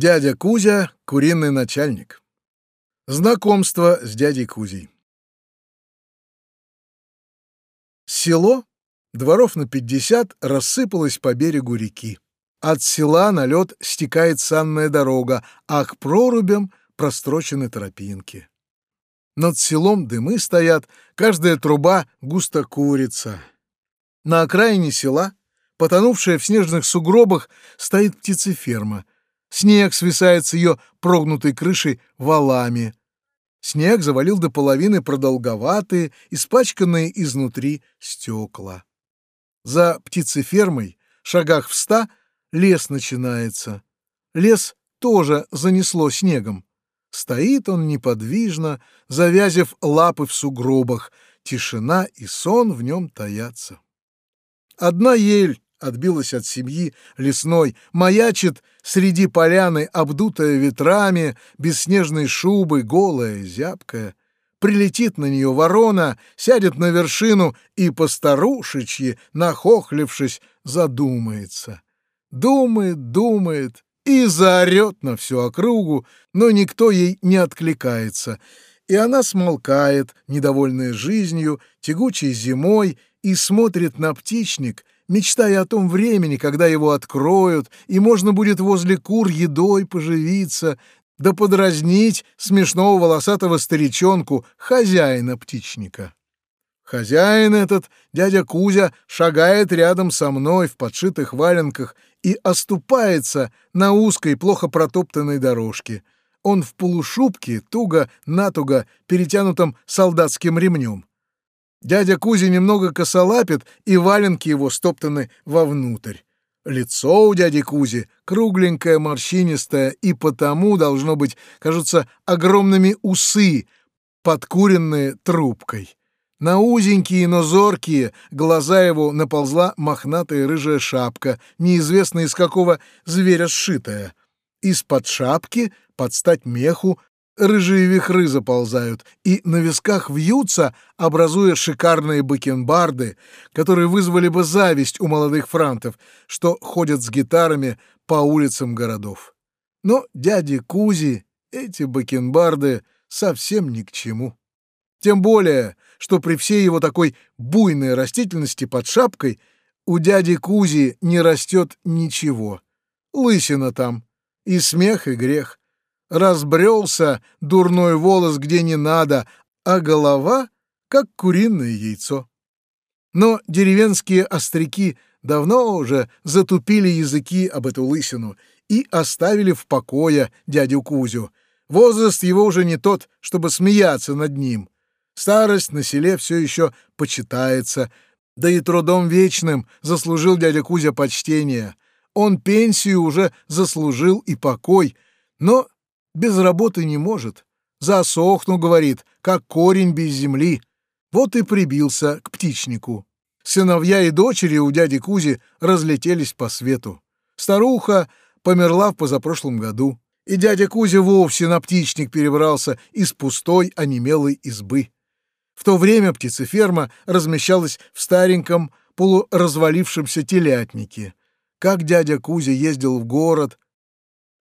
Дядя Кузя — куриный начальник. Знакомство с дядей Кузей. Село, дворов на пятьдесят, рассыпалось по берегу реки. От села на лед стекает санная дорога, а к прорубям прострочены тропинки. Над селом дымы стоят, каждая труба густо курится. На окраине села, потонувшая в снежных сугробах, стоит птицеферма. Снег свисает с ее прогнутой крышей валами. Снег завалил до половины продолговатые, испачканные изнутри стекла. За птицефермой, шагах в ста, лес начинается. Лес тоже занесло снегом. Стоит он неподвижно, завязив лапы в сугробах, тишина и сон в нем таятся. Одна ель отбилась от семьи лесной, маячит среди поляны, обдутая ветрами, без снежной шубы, голая, зябкая. Прилетит на нее ворона, сядет на вершину и постарушечьи, нахохлившись, задумается. Думает, думает и заорет на всю округу, но никто ей не откликается, и она смолкает, недовольная жизнью, тягучей зимой, и смотрит на птичник, мечтая о том времени, когда его откроют, и можно будет возле кур едой поживиться, да подразнить смешного волосатого старичонку, хозяина птичника. Хозяин этот, дядя Кузя, шагает рядом со мной в подшитых валенках и оступается на узкой, плохо протоптанной дорожке. Он в полушубке, туго-натуго, перетянутом солдатским ремнем. Дядя Кузя немного косолапит, и валенки его стоптаны вовнутрь. Лицо у дяди Кузи кругленькое, морщинистое, и потому, должно быть, кажутся огромными усы, подкуренные трубкой. На узенькие, но зоркие глаза его наползла мохнатая рыжая шапка, неизвестно из какого зверя сшитая. Из-под шапки, под стать меху, рыжие вихры заползают и на висках вьются, образуя шикарные бакенбарды, которые вызвали бы зависть у молодых франтов, что ходят с гитарами по улицам городов. Но дяде Кузи эти бакенбарды совсем ни к чему. Тем более, что при всей его такой буйной растительности под шапкой у дяди Кузи не растет ничего. Лысина там, и смех, и грех разбрелся дурной волос где не надо, а голова — как куриное яйцо. Но деревенские остряки давно уже затупили языки об эту лысину и оставили в покое дядю Кузю. Возраст его уже не тот, чтобы смеяться над ним. Старость на селе все еще почитается, да и трудом вечным заслужил дядя Кузя почтение. Он пенсию уже заслужил и покой, но без работы не может. Засохну, говорит, как корень без земли. Вот и прибился к птичнику. Сыновья и дочери у дяди Кузи разлетелись по свету. Старуха померла в позапрошлом году, и дядя Кузя вовсе на птичник перебрался из пустой, онемелой избы. В то время птицеферма размещалась в стареньком, полуразвалившемся телятнике. Как дядя Кузя ездил в город,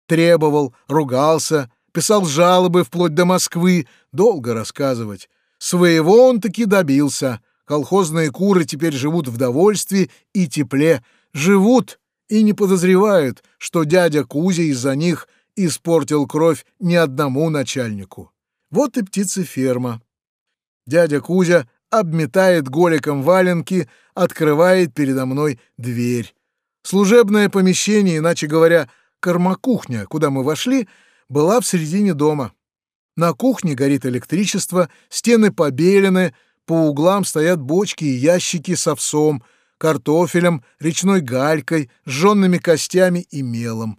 требовал, ругался, писал жалобы вплоть до Москвы, долго рассказывать. Своего он таки добился. Колхозные куры теперь живут в довольстве и тепле, живут и не подозревают, что дядя Кузя из-за них испортил кровь ни одному начальнику. Вот и птицеферма. Дядя Кузя обметает голиком валенки, открывает передо мной дверь. Служебное помещение, иначе говоря, кормокухня, куда мы вошли, была в середине дома. На кухне горит электричество, стены побелены, по углам стоят бочки и ящики с овсом, картофелем, речной галькой, сжёнными костями и мелом.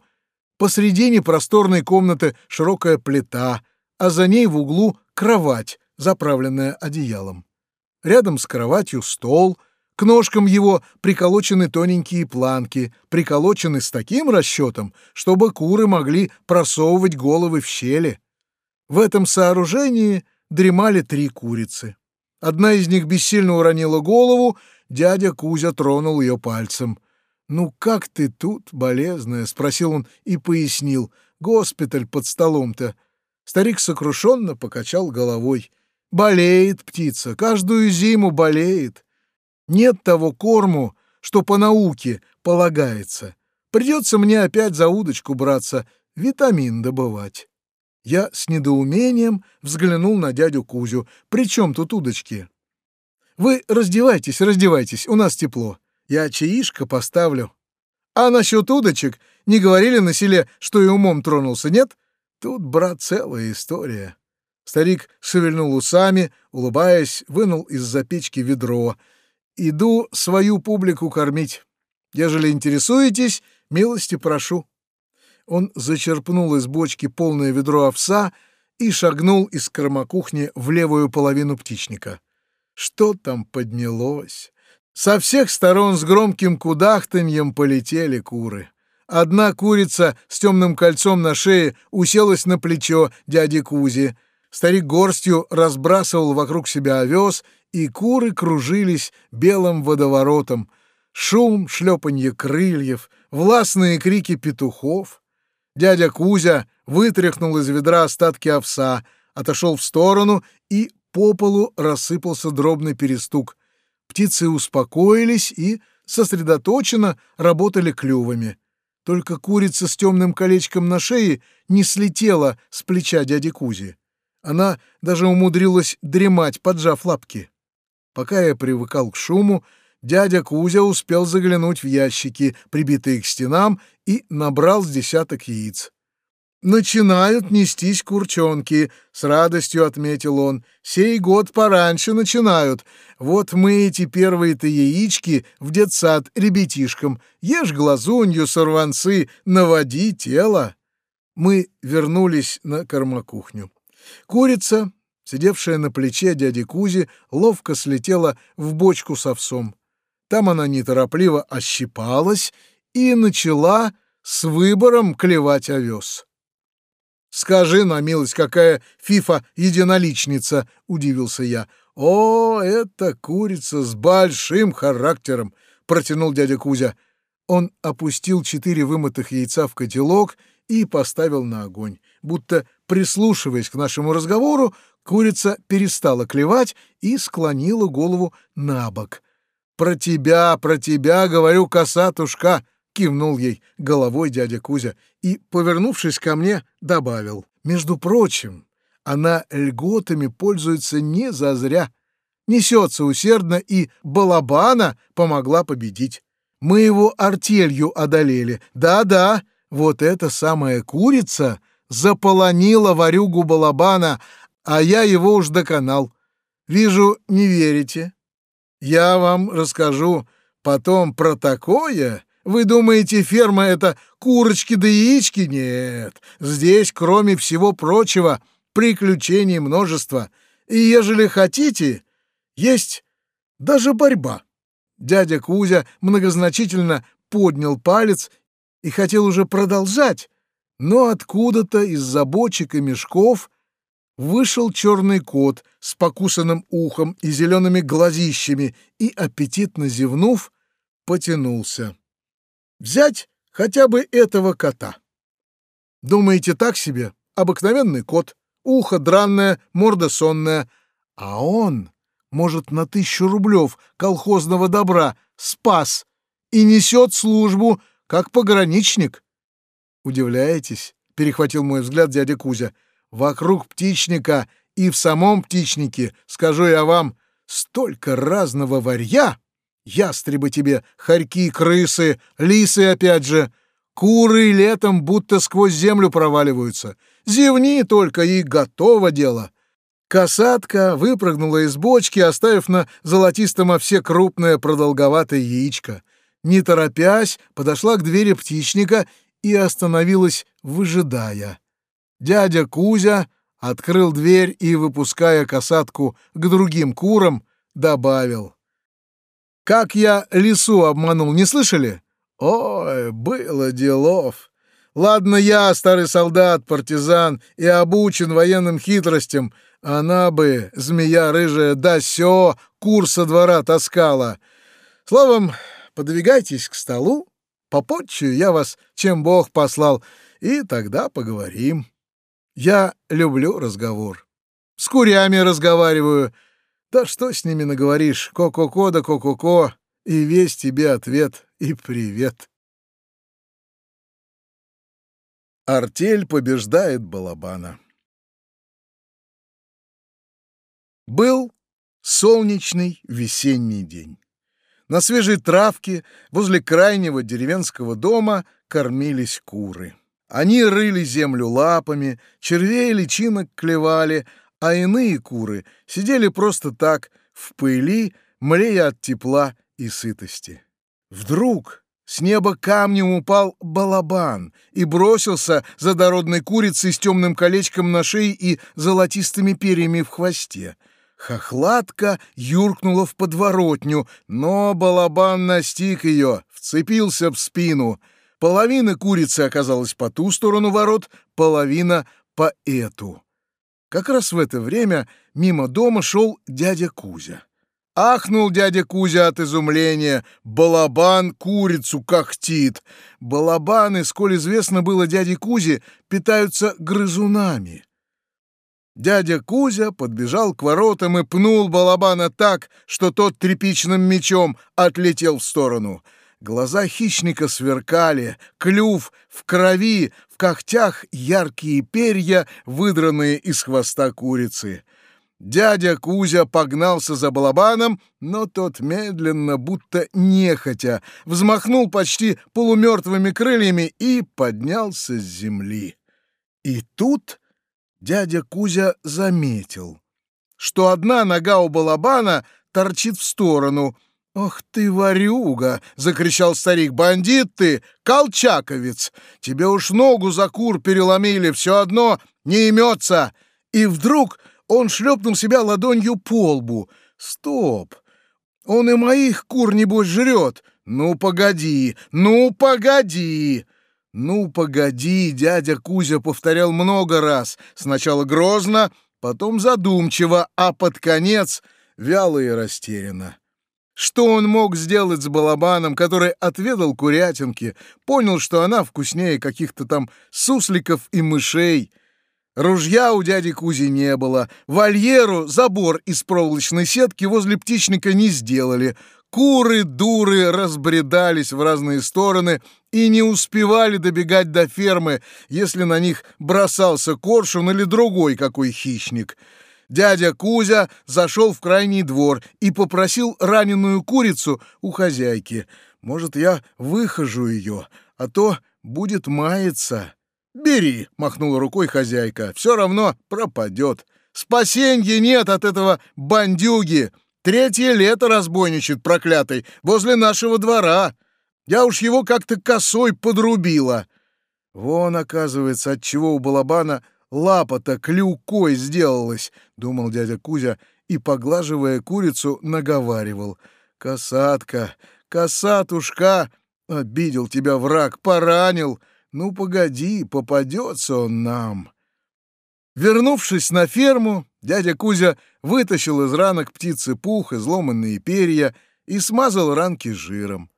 Посредине просторной комнаты широкая плита, а за ней в углу кровать, заправленная одеялом. Рядом с кроватью стол — к ножкам его приколочены тоненькие планки, приколочены с таким расчетом, чтобы куры могли просовывать головы в щели. В этом сооружении дремали три курицы. Одна из них бессильно уронила голову, дядя Кузя тронул ее пальцем. «Ну как ты тут, болезная?» — спросил он и пояснил. «Госпиталь под столом-то». Старик сокрушенно покачал головой. «Болеет птица, каждую зиму болеет. Нет того корму, что по науке полагается. Придется мне опять за удочку браться, витамин добывать». Я с недоумением взглянул на дядю Кузю. «При чем тут удочки?» «Вы раздевайтесь, раздевайтесь, у нас тепло. Я чаишко поставлю. А насчет удочек не говорили на селе, что и умом тронулся, нет? Тут, брат, целая история». Старик шевельнул усами, улыбаясь, вынул из-за печки ведро. «Иду свою публику кормить. Ежели интересуетесь, милости прошу». Он зачерпнул из бочки полное ведро овса и шагнул из кормокухни в левую половину птичника. Что там поднялось? Со всех сторон с громким кудахтаньем полетели куры. Одна курица с темным кольцом на шее уселась на плечо дяди Кузи. Старик горстью разбрасывал вокруг себя овес, и куры кружились белым водоворотом. Шум, шлепанье крыльев, властные крики петухов. Дядя Кузя вытряхнул из ведра остатки овса, отошел в сторону, и по полу рассыпался дробный перестук. Птицы успокоились и сосредоточенно работали клювами. Только курица с темным колечком на шее не слетела с плеча дяди Кузи. Она даже умудрилась дремать, поджав лапки. Пока я привыкал к шуму, дядя Кузя успел заглянуть в ящики, прибитые к стенам, и набрал с десяток яиц. «Начинают нестись курчонки», — с радостью отметил он. «Сей год пораньше начинают. Вот мы эти первые-то яички в детсад ребятишкам. Ешь глазунью, сорванцы, наводи тело». Мы вернулись на кормокухню. Курица, сидевшая на плече дяди Кузи, ловко слетела в бочку с овсом. Там она неторопливо ощипалась и начала с выбором клевать овес. «Скажи на милость, какая фифа-единоличница!» — удивился я. «О, это курица с большим характером!» — протянул дядя Кузя. Он опустил четыре вымытых яйца в котелок и поставил на огонь. Будто прислушиваясь к нашему разговору, курица перестала клевать и склонила голову на бок. «Про тебя, про тебя, говорю, косатушка!» — кивнул ей головой дядя Кузя и, повернувшись ко мне, добавил. «Между прочим, она льготами пользуется не зазря. Несется усердно, и балабана помогла победить. Мы его артелью одолели. Да-да, вот эта самая курица заполонила варюгу балабана, а я его уж доконал. Вижу, не верите. Я вам расскажу потом про такое. Вы думаете, ферма — это курочки да яички? Нет. Здесь, кроме всего прочего, приключений множество. И ежели хотите, есть даже борьба. Дядя Кузя многозначительно поднял палец и хотел уже продолжать, но откуда-то из-за бочек и мешков вышел черный кот с покусанным ухом и зелеными глазищами и, аппетитно зевнув, потянулся. Взять хотя бы этого кота. Думаете, так себе? Обыкновенный кот, ухо дранное, морда сонная. А он, может, на тысячу рублев колхозного добра спас и несет службу, как пограничник. Удивляетесь? Перехватил мой взгляд дядя Кузя. Вокруг птичника и в самом птичнике, скажу я вам, столько разного варья. Ястребы тебе, хорьки, крысы, лисы опять же. Куры летом будто сквозь землю проваливаются. Зевни только, и готово дело. Касатка выпрыгнула из бочки, оставив на золотистом овсе крупное продолговатое яичко. Не торопясь, подошла к двери птичника и остановилась, выжидая. Дядя Кузя открыл дверь и, выпуская касатку к другим курам, добавил. «Как я лису обманул, не слышали? Ой, было делов. Ладно я, старый солдат, партизан и обучен военным хитростям, она бы, змея рыжая, да сё, кур со двора таскала. Словом, подвигайтесь к столу, Попотчую я вас, чем Бог послал, и тогда поговорим. Я люблю разговор. С курями разговариваю. Да что с ними наговоришь? Ко-ко-ко да ко-ко-ко. И весь тебе ответ и привет. Артель побеждает Балабана. Был солнечный весенний день. На свежей травке возле крайнего деревенского дома кормились куры. Они рыли землю лапами, червей личинок клевали, а иные куры сидели просто так, в пыли, млея от тепла и сытости. Вдруг с неба камнем упал балабан и бросился за дородной курицей с темным колечком на шее и золотистыми перьями в хвосте. Хохлатка юркнула в подворотню, но балабан настиг ее, вцепился в спину. Половина курицы оказалась по ту сторону ворот, половина — по эту. Как раз в это время мимо дома шел дядя Кузя. Ахнул дядя Кузя от изумления. Балабан курицу когтит. Балабаны, сколь известно было дяде Кузе, питаются грызунами. Дядя Кузя подбежал к воротам и пнул балабана так, что тот тряпичным мечом отлетел в сторону. Глаза хищника сверкали, клюв в крови, в когтях яркие перья, выдранные из хвоста курицы. Дядя Кузя погнался за балабаном, но тот медленно, будто нехотя, взмахнул почти полумертвыми крыльями и поднялся с земли. И тут дядя Кузя заметил, что одна нога у балабана торчит в сторону. «Ох ты, ворюга!» — закричал старик. «Бандит ты, колчаковец! Тебе уж ногу за кур переломили, все одно не имется!» И вдруг он шлепнул себя ладонью по лбу. «Стоп! Он и моих кур, небось, жрет! Ну, погоди! Ну, погоди!» «Ну, погоди!» — дядя Кузя повторял много раз. Сначала грозно, потом задумчиво, а под конец вяло и растерянно. Что он мог сделать с балабаном, который отведал курятинки, понял, что она вкуснее каких-то там сусликов и мышей? Ружья у дяди Кузи не было, вольеру забор из проволочной сетки возле птичника не сделали, Куры-дуры разбредались в разные стороны и не успевали добегать до фермы, если на них бросался коршун или другой какой хищник. Дядя Кузя зашел в крайний двор и попросил раненую курицу у хозяйки. «Может, я выхожу ее, а то будет маяться». «Бери», — махнула рукой хозяйка, — «все равно пропадет. Спасенья нет от этого бандюги». Третье лето разбойничает, проклятый, возле нашего двора. Я уж его как-то косой подрубила. Вон, оказывается, от чего у балабана лапа-то клюкой сделалась, думал дядя Кузя и, поглаживая курицу, наговаривал. Косатка, косатушка, обидел тебя враг, поранил. Ну, погоди, попадется он нам. Вернувшись на ферму, дядя Кузя вытащил из ранок птицы пух, изломанные перья и смазал ранки жиром.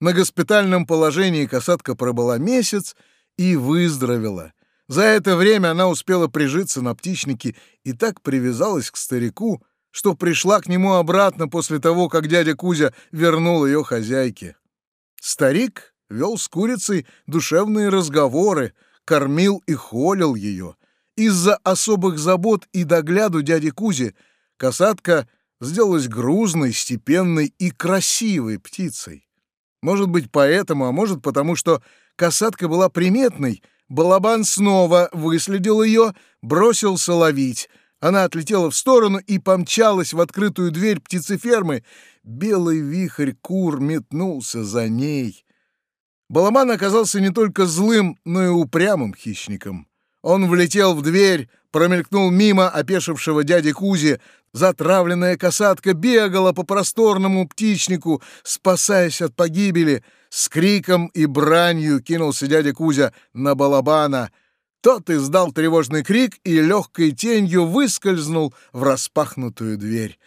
На госпитальном положении касатка пробыла месяц и выздоровела. За это время она успела прижиться на птичнике и так привязалась к старику, что пришла к нему обратно после того, как дядя Кузя вернул ее хозяйке. Старик вел с курицей душевные разговоры, кормил и холил ее. Из-за особых забот и догляду дяди Кузи касатка сделалась грузной, степенной и красивой птицей. Может быть, поэтому, а может, потому что касатка была приметной, Балабан снова выследил ее, бросился ловить. Она отлетела в сторону и помчалась в открытую дверь птицефермы. Белый вихрь кур метнулся за ней. Балабан оказался не только злым, но и упрямым хищником. Он влетел в дверь, промелькнул мимо опешившего дяди Кузи. Затравленная касатка бегала по просторному птичнику, спасаясь от погибели. С криком и бранью кинулся дядя Кузя на балабана. Тот издал тревожный крик и легкой тенью выскользнул в распахнутую дверь.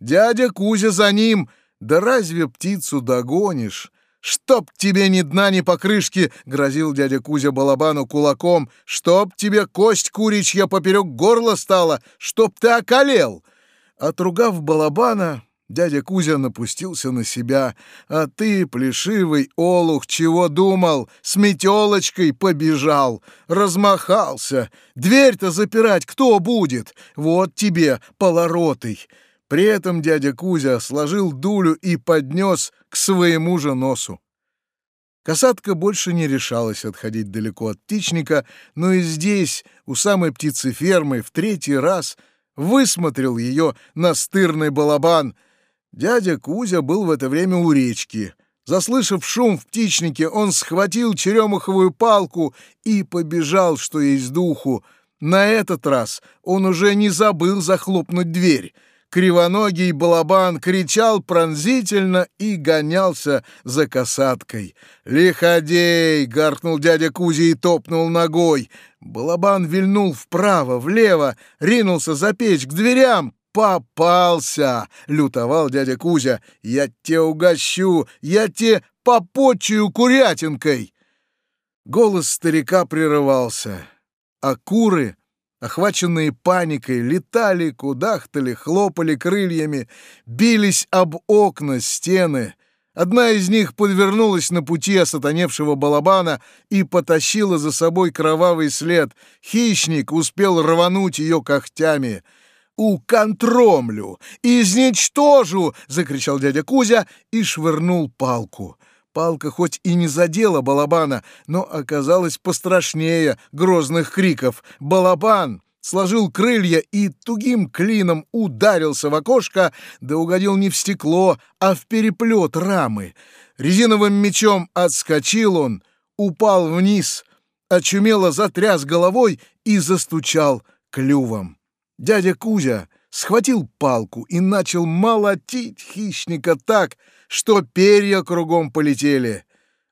Дядя Кузя за ним. Да разве птицу догонишь? «Чтоб тебе ни дна, ни покрышки!» — грозил дядя Кузя балабану кулаком. «Чтоб тебе кость куричья поперек горла стала! Чтоб ты околел!» Отругав балабана, дядя Кузя напустился на себя. «А ты, плешивый олух, чего думал? С метелочкой побежал, размахался. Дверь-то запирать кто будет? Вот тебе, полоротый!» При этом дядя Кузя сложил дулю и поднес к своему же носу. Касатка больше не решалась отходить далеко от птичника, но и здесь, у самой птицефермы, в третий раз высмотрел ее настырный балабан. Дядя Кузя был в это время у речки. Заслышав шум в птичнике, он схватил черемуховую палку и побежал, что есть духу. На этот раз он уже не забыл захлопнуть дверь — Кривоногий балабан кричал пронзительно и гонялся за касаткой. «Лиходей!» — гаркнул дядя Кузя и топнул ногой. Балабан вильнул вправо, влево, ринулся за печь к дверям. «Попался!» — лютовал дядя Кузя. «Я те угощу! Я те попочую курятинкой!» Голос старика прерывался, а куры охваченные паникой, летали, кудахтали, хлопали крыльями, бились об окна, стены. Одна из них подвернулась на пути осатаневшего балабана и потащила за собой кровавый след. Хищник успел рвануть ее когтями. «Уконтромлю! Изничтожу!» — закричал дядя Кузя и швырнул палку. Палка хоть и не задела балабана, но оказалась пострашнее грозных криков. Балабан сложил крылья и тугим клином ударился в окошко, да угодил не в стекло, а в переплет рамы. Резиновым мечом отскочил он, упал вниз, очумело затряс головой и застучал клювом. Дядя Кузя схватил палку и начал молотить хищника так, что перья кругом полетели.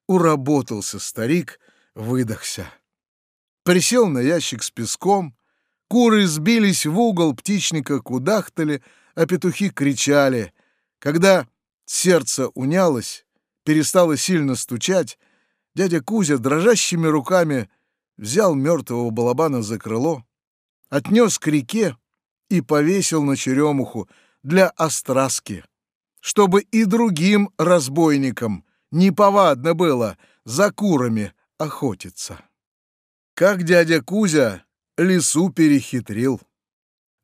Уработался старик, выдохся. Присел на ящик с песком, куры сбились в угол, птичника кудахтали, а петухи кричали. Когда сердце унялось, перестало сильно стучать, дядя Кузя дрожащими руками взял мертвого балабана за крыло, отнес к реке и повесил на черемуху для остраски чтобы и другим разбойникам неповадно было за курами охотиться. Как дядя Кузя лису перехитрил.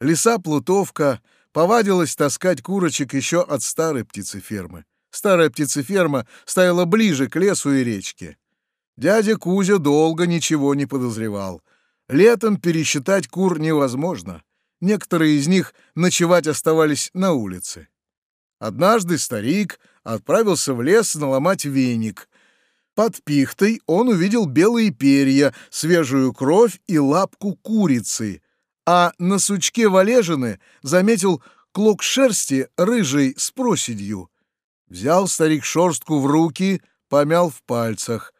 Лиса Плутовка повадилась таскать курочек еще от старой птицефермы. Старая птицеферма стояла ближе к лесу и речке. Дядя Кузя долго ничего не подозревал. Летом пересчитать кур невозможно. Некоторые из них ночевать оставались на улице. Однажды старик отправился в лес наломать веник. Под пихтой он увидел белые перья, свежую кровь и лапку курицы, а на сучке валежины заметил клок шерсти рыжей с проседью. Взял старик шерстку в руки, помял в пальцах.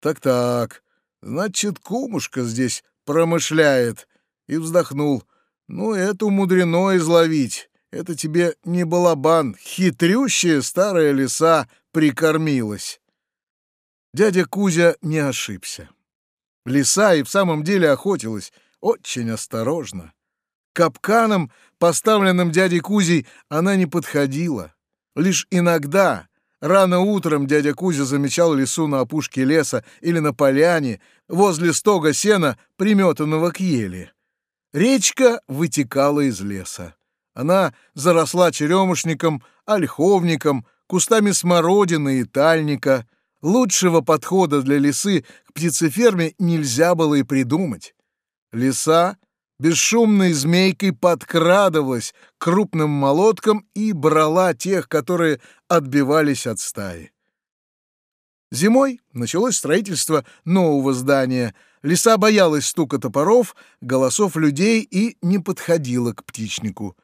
Так-так, значит, кумушка здесь промышляет. И вздохнул. Ну, это мудрено изловить. Это тебе не балабан, хитрющая старая лиса прикормилась. Дядя Кузя не ошибся. Лиса и в самом деле охотилась очень осторожно. Капканом, поставленным дядей Кузей, она не подходила. Лишь иногда, рано утром, дядя Кузя замечал лису на опушке леса или на поляне, возле стога сена, приметанного к ели. Речка вытекала из леса. Она заросла черемушником, ольховником, кустами смородины и тальника. Лучшего подхода для лисы к птицеферме нельзя было и придумать. Лиса бесшумной змейкой подкрадывалась крупным молоткам и брала тех, которые отбивались от стаи. Зимой началось строительство нового здания. Лиса боялась стука топоров, голосов людей и не подходила к птичнику.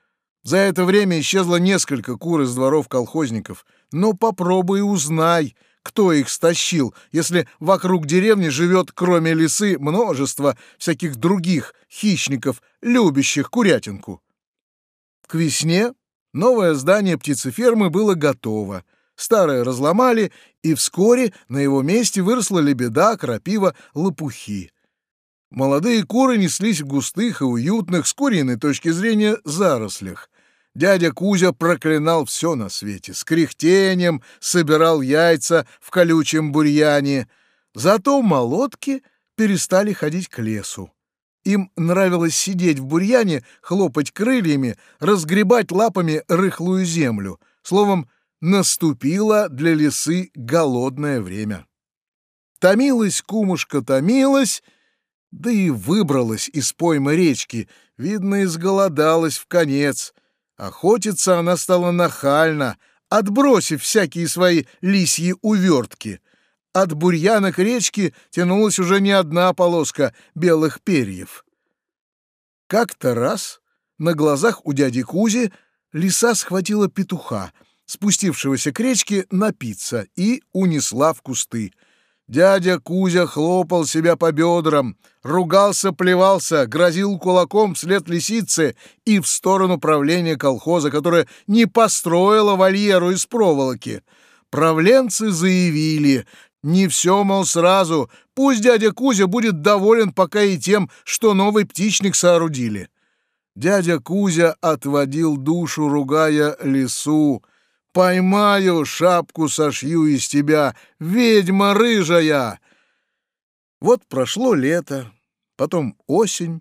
За это время исчезло несколько кур из дворов колхозников. Но попробуй узнай, кто их стащил, если вокруг деревни живет, кроме лисы, множество всяких других хищников, любящих курятинку. К весне новое здание птицефермы было готово. Старое разломали, и вскоре на его месте выросла лебеда, крапива, лопухи. Молодые куры неслись в густых и уютных, с куриной точки зрения, зарослях. Дядя Кузя проклинал все на свете, с кряхтением собирал яйца в колючем бурьяне. Зато молотки перестали ходить к лесу. Им нравилось сидеть в бурьяне, хлопать крыльями, разгребать лапами рыхлую землю. Словом, наступило для лисы голодное время. Томилась кумушка, томилась, да и выбралась из поймы речки, видно, изголодалась в конец. Охотиться она стала нахально, отбросив всякие свои лисьи увертки. От бурьяна к речке тянулась уже не одна полоска белых перьев. Как-то раз на глазах у дяди Кузи лиса схватила петуха, спустившегося к речке, напиться и унесла в кусты. Дядя Кузя хлопал себя по бедрам, ругался, плевался, грозил кулаком вслед лисицы и в сторону правления колхоза, которое не построило вольеру из проволоки. Правленцы заявили, не все, мол, сразу, пусть дядя Кузя будет доволен пока и тем, что новый птичник соорудили. Дядя Кузя отводил душу, ругая лису, Поймаю, шапку сошью из тебя, ведьма рыжая!» Вот прошло лето, потом осень,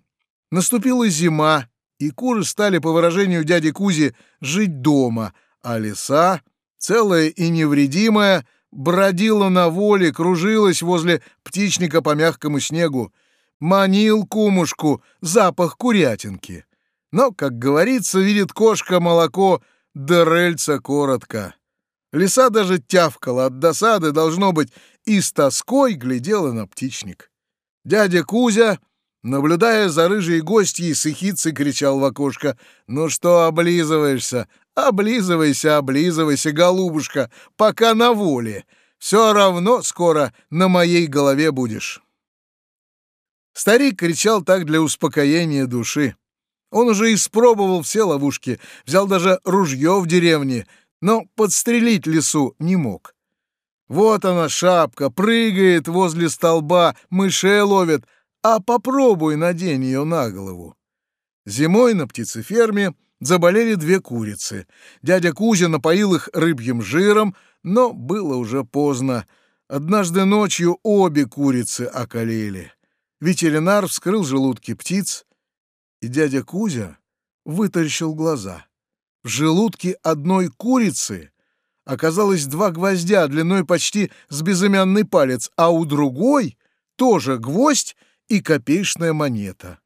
наступила зима, и куры стали, по выражению дяди Кузи, жить дома, а лиса, целая и невредимая, бродила на воле, кружилась возле птичника по мягкому снегу, манил кумушку запах курятинки. Но, как говорится, видит кошка молоко — до коротко. Лиса даже тявкала от досады, должно быть, и с тоской глядела на птичник. Дядя Кузя, наблюдая за рыжей гостьей, с эхицей кричал в окошко, «Ну что облизываешься? Облизывайся, облизывайся, голубушка, пока на воле. Все равно скоро на моей голове будешь». Старик кричал так для успокоения души. Он уже испробовал все ловушки, взял даже ружье в деревне, но подстрелить лису не мог. Вот она, шапка, прыгает возле столба, мышей ловит, а попробуй надень ее на голову. Зимой на птицеферме заболели две курицы. Дядя Кузя напоил их рыбьим жиром, но было уже поздно. Однажды ночью обе курицы околели. Ветеринар вскрыл желудки птиц, и дядя Кузя вытаращил глаза. В желудке одной курицы оказалось два гвоздя длиной почти с безымянный палец, а у другой тоже гвоздь и копеечная монета.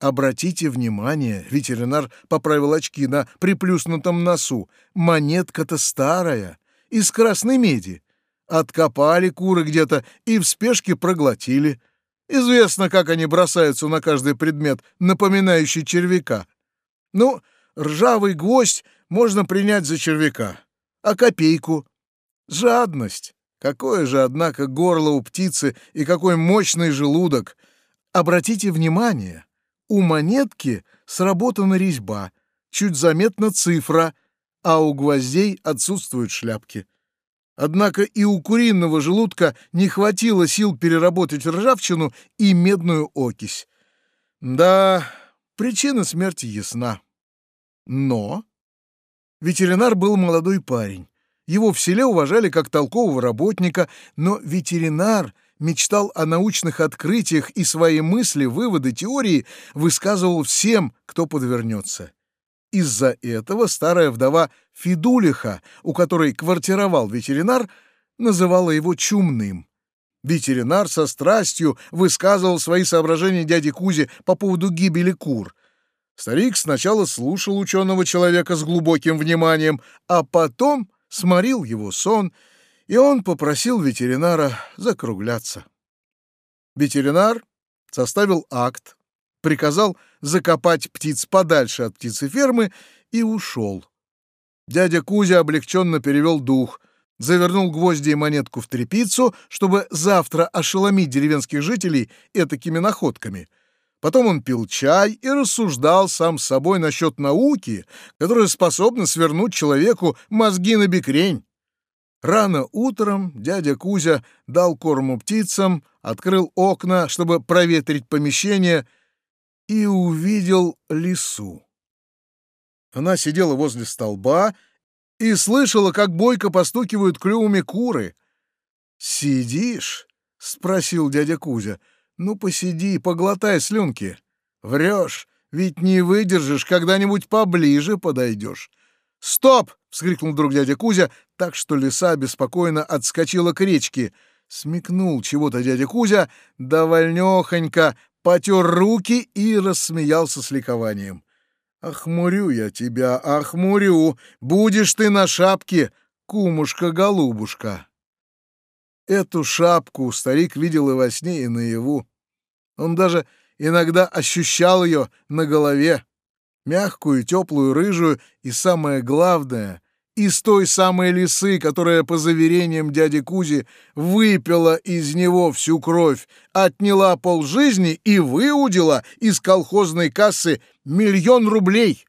Обратите внимание, ветеринар поправил очки на приплюснутом носу. Монетка-то старая, из красной меди. Откопали куры где-то и в спешке проглотили. Известно, как они бросаются на каждый предмет, напоминающий червяка. Ну, ржавый гвоздь можно принять за червяка, а копейку — жадность. Какое же, однако, горло у птицы и какой мощный желудок. Обратите внимание, у монетки сработана резьба, чуть заметна цифра, а у гвоздей отсутствуют шляпки. Однако и у куриного желудка не хватило сил переработать ржавчину и медную окись. Да, причина смерти ясна. Но ветеринар был молодой парень. Его в селе уважали как толкового работника, но ветеринар мечтал о научных открытиях и свои мысли, выводы, теории высказывал всем, кто подвернется. Из-за этого старая вдова Фидулиха, у которой квартировал ветеринар, называла его чумным. Ветеринар со страстью высказывал свои соображения дяде Кузе по поводу гибели кур. Старик сначала слушал ученого человека с глубоким вниманием, а потом сморил его сон, и он попросил ветеринара закругляться. Ветеринар составил акт, приказал закопать птиц подальше от птицефермы и ушел. Дядя Кузя облегченно перевел дух, завернул гвозди и монетку в тряпицу, чтобы завтра ошеломить деревенских жителей этакими находками. Потом он пил чай и рассуждал сам с собой насчет науки, которая способна свернуть человеку мозги на бекрень. Рано утром дядя Кузя дал корму птицам, открыл окна, чтобы проветрить помещение, и увидел лису. Она сидела возле столба и слышала, как бойко постукивают клювами куры. «Сидишь?» — спросил дядя Кузя. «Ну, посиди, поглотай слюнки. Врешь, ведь не выдержишь, когда-нибудь поближе подойдешь». «Стоп!» — вскрикнул вдруг дядя Кузя, так что лиса беспокойно отскочила к речке. Смекнул чего-то дядя Кузя, довольнёхонько потер руки и рассмеялся с ликованием. «Охмурю я тебя, охмурю! Будешь ты на шапке, кумушка-голубушка!» Эту шапку старик видел и во сне, и наяву. Он даже иногда ощущал ее на голове, мягкую, теплую, рыжую и, самое главное, из той самой лисы, которая, по заверениям дяди Кузи, выпила из него всю кровь, отняла полжизни и выудила из колхозной кассы миллион рублей.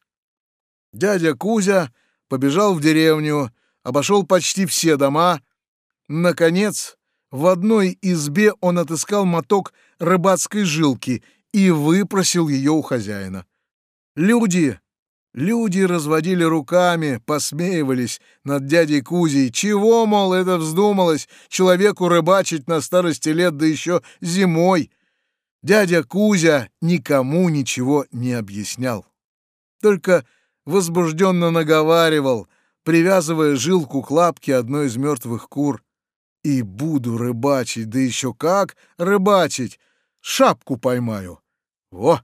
Дядя Кузя побежал в деревню, обошел почти все дома. Наконец, в одной избе он отыскал моток рыбацкой жилки и выпросил ее у хозяина. Люди Люди разводили руками, посмеивались над дядей Кузей. Чего, мол, это вздумалось человеку рыбачить на старости лет, да еще зимой? Дядя Кузя никому ничего не объяснял. Только возбужденно наговаривал, привязывая жилку к лапке одной из мертвых кур. И буду рыбачить, да еще как рыбачить! Шапку поймаю. Во!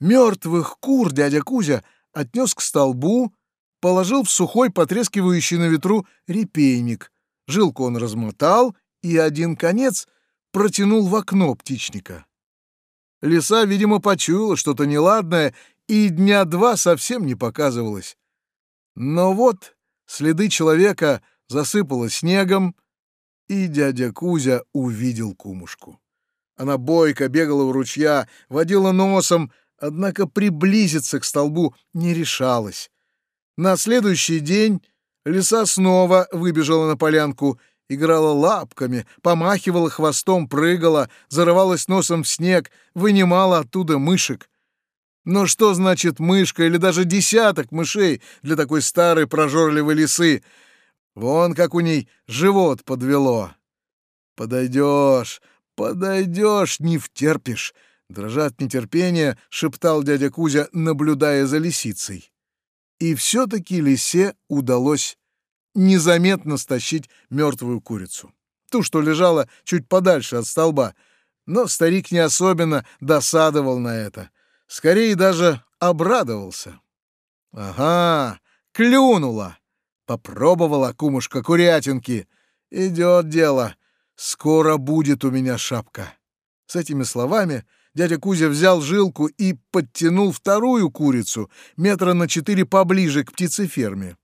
Мертвых кур дядя Кузя — отнес к столбу, положил в сухой, потрескивающий на ветру репейник. Жилку он размотал и один конец протянул в окно птичника. Лиса, видимо, почуяла что-то неладное и дня два совсем не показывалась. Но вот следы человека засыпало снегом, и дядя Кузя увидел кумушку. Она бойко бегала у ручья, водила носом, однако приблизиться к столбу не решалась. На следующий день лиса снова выбежала на полянку, играла лапками, помахивала хвостом, прыгала, зарывалась носом в снег, вынимала оттуда мышек. Но что значит мышка или даже десяток мышей для такой старой прожорливой лисы? Вон как у ней живот подвело. Подойдешь, подойдешь, не втерпишь. Дрожа от нетерпения, шептал дядя Кузя, наблюдая за лисицей. И все-таки лисе удалось незаметно стащить мертвую курицу. Ту, что лежала чуть подальше от столба. Но старик не особенно досадовал на это. Скорее даже обрадовался. «Ага, клюнула!» — попробовала кумушка курятинки. «Идет дело. Скоро будет у меня шапка». С этими словами Дядя Кузя взял жилку и подтянул вторую курицу метра на четыре поближе к птицеферме.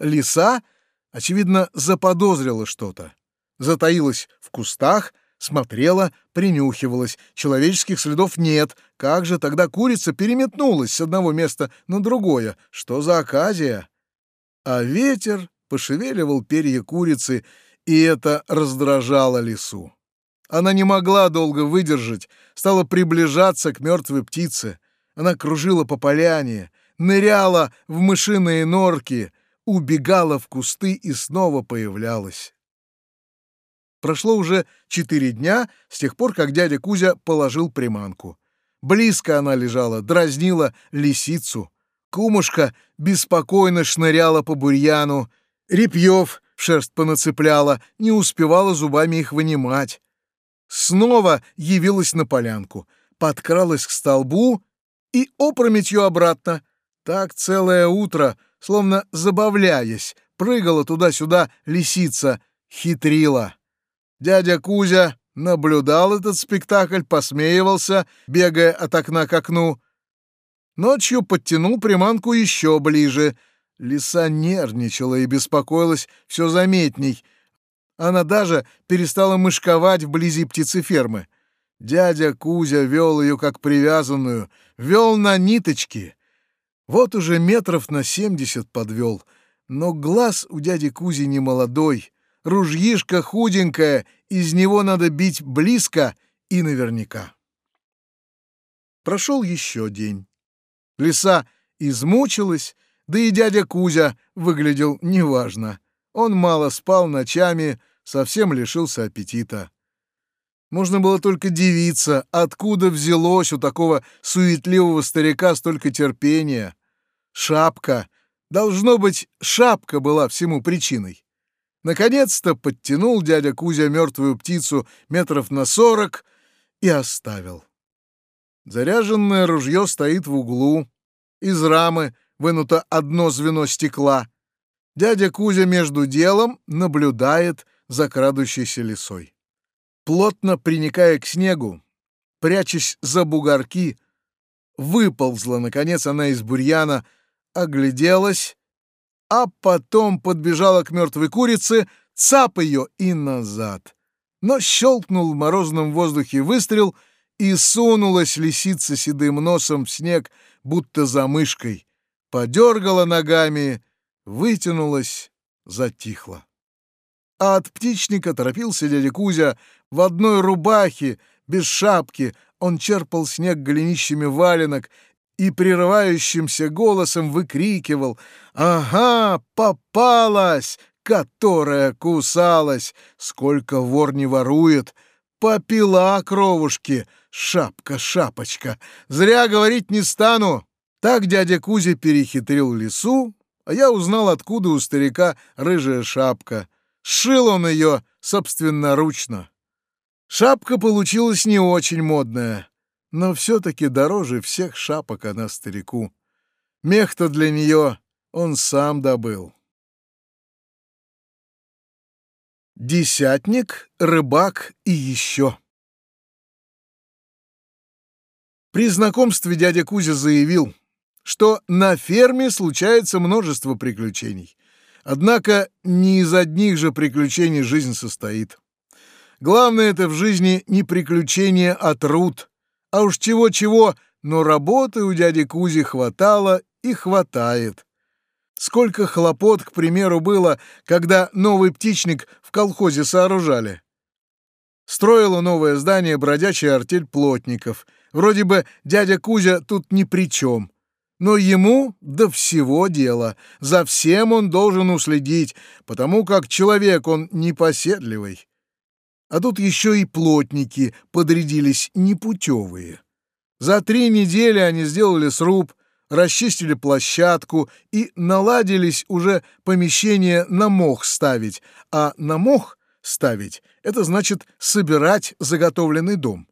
Лиса, очевидно, заподозрила что-то. Затаилась в кустах, смотрела, принюхивалась. Человеческих следов нет. Как же тогда курица переметнулась с одного места на другое? Что за оказия? А ветер пошевеливал перья курицы, и это раздражало лису. Она не могла долго выдержать, стала приближаться к мертвой птице. Она кружила по поляне, ныряла в мышиные норки, убегала в кусты и снова появлялась. Прошло уже четыре дня с тех пор, как дядя Кузя положил приманку. Близко она лежала, дразнила лисицу. Кумушка беспокойно шныряла по бурьяну. Репьев шерсть понацепляла, не успевала зубами их вынимать снова явилась на полянку, подкралась к столбу и опрометью обратно. Так целое утро, словно забавляясь, прыгала туда-сюда лисица, хитрила. Дядя Кузя наблюдал этот спектакль, посмеивался, бегая от окна к окну. Ночью подтянул приманку еще ближе. Лиса нервничала и беспокоилась все заметней — она даже перестала мышковать вблизи птицефермы. Дядя Кузя вел ее как привязанную, вел на ниточки. Вот уже метров на семьдесят подвел, но глаз у дяди Кузи не молодой, ружьишко худенькое, из него надо бить близко и наверняка. Прошел еще день. Лиса измучилась, да и дядя Кузя выглядел неважно. Он мало спал ночами, совсем лишился аппетита. Можно было только дивиться, откуда взялось у такого суетливого старика столько терпения. Шапка. Должно быть, шапка была всему причиной. Наконец-то подтянул дядя Кузя мертвую птицу метров на сорок и оставил. Заряженное ружье стоит в углу. Из рамы вынуто одно звено стекла. Дядя Кузя между делом наблюдает за крадущейся лесой плотно приникая к снегу, прячась за бугорки, выползла, наконец, она из бурьяна, огляделась, а потом подбежала к мертвой курице, цап ее и назад. Но щелкнул в морозном воздухе выстрел, и сунулась лисица седым носом в снег, будто за мышкой, подергала ногами, вытянулась, затихла. А от птичника торопился дядя Кузя в одной рубахе, без шапки. Он черпал снег голенищами валенок и прерывающимся голосом выкрикивал «Ага, попалась, которая кусалась! Сколько вор не ворует! Попила кровушки! Шапка-шапочка! Зря говорить не стану!» Так дядя Кузя перехитрил лису, а я узнал, откуда у старика рыжая шапка. Сшил он ее собственноручно. Шапка получилась не очень модная, но все-таки дороже всех шапок она старику. Мех-то для нее он сам добыл. Десятник, рыбак и еще. При знакомстве дядя Кузя заявил, что на ферме случается множество приключений. Однако не из одних же приключений жизнь состоит. Главное это в жизни не приключение, а труд. А уж чего-чего, но работы у дяди Кузи хватало и хватает. Сколько хлопот, к примеру, было, когда новый птичник в колхозе сооружали. Строила новое здание бродячая артель плотников. Вроде бы дядя Кузя тут ни при чем. Но ему до всего дела. За всем он должен уследить, потому как человек он непоседливый. А тут еще и плотники подрядились непутевые. За три недели они сделали сруб, расчистили площадку и наладились уже помещение на мох ставить. А на мох ставить — это значит собирать заготовленный дом.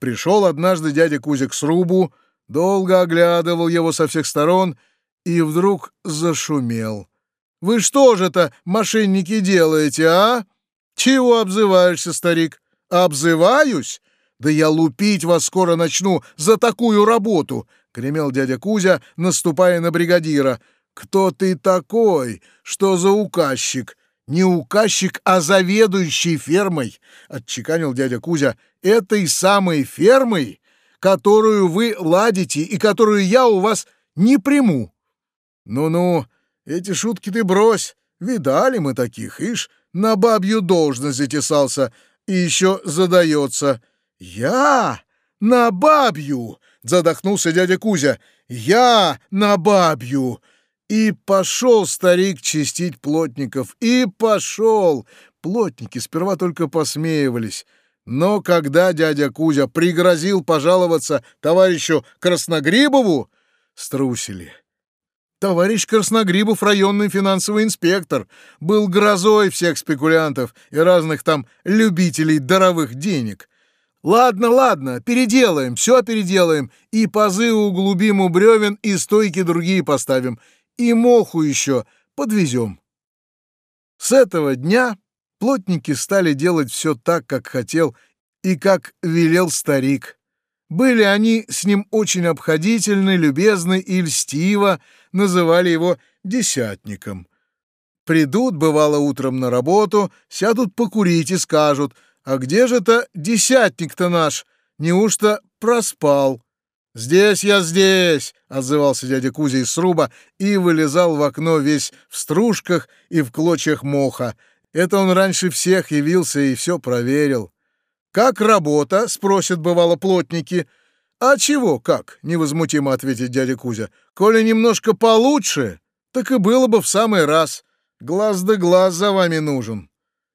Пришел однажды дядя Кузя к срубу, долго оглядывал его со всех сторон и вдруг зашумел. «Вы что же это, мошенники, делаете, а? Чего обзываешься, старик? Обзываюсь? Да я лупить вас скоро начну за такую работу!» — гремел дядя Кузя, наступая на бригадира. «Кто ты такой? Что за указчик?» «Не указчик, а заведующий фермой», — отчеканил дядя Кузя. «Этой самой фермой которую вы ладите и которую я у вас не приму. Ну-ну, эти шутки ты брось. Видали мы таких, ишь, на бабью должность затесался и еще задается. Я на бабью, задохнулся дядя Кузя. Я на бабью. И пошел старик чистить плотников, и пошел. Плотники сперва только посмеивались. Но когда дядя Кузя пригрозил пожаловаться товарищу Красногрибову, струсили. Товарищ Красногрибов, районный финансовый инспектор, был грозой всех спекулянтов и разных там любителей даровых денег. Ладно, ладно, переделаем, все переделаем, и пазы углубим у бревен, и стойки другие поставим, и моху еще подвезем. С этого дня Плотники стали делать все так, как хотел и как велел старик. Были они с ним очень обходительны, любезны и льстиво называли его «десятником». Придут, бывало, утром на работу, сядут покурить и скажут, «А где же это десятник-то наш? Неужто проспал?» «Здесь я здесь!» — отзывался дядя Кузя из сруба и вылезал в окно весь в стружках и в клочьях моха. Это он раньше всех явился и все проверил. «Как работа?» — спросят бывало плотники. «А чего как?» — невозмутимо ответит дядя Кузя. «Коли немножко получше, так и было бы в самый раз. Глаз да глаз за вами нужен».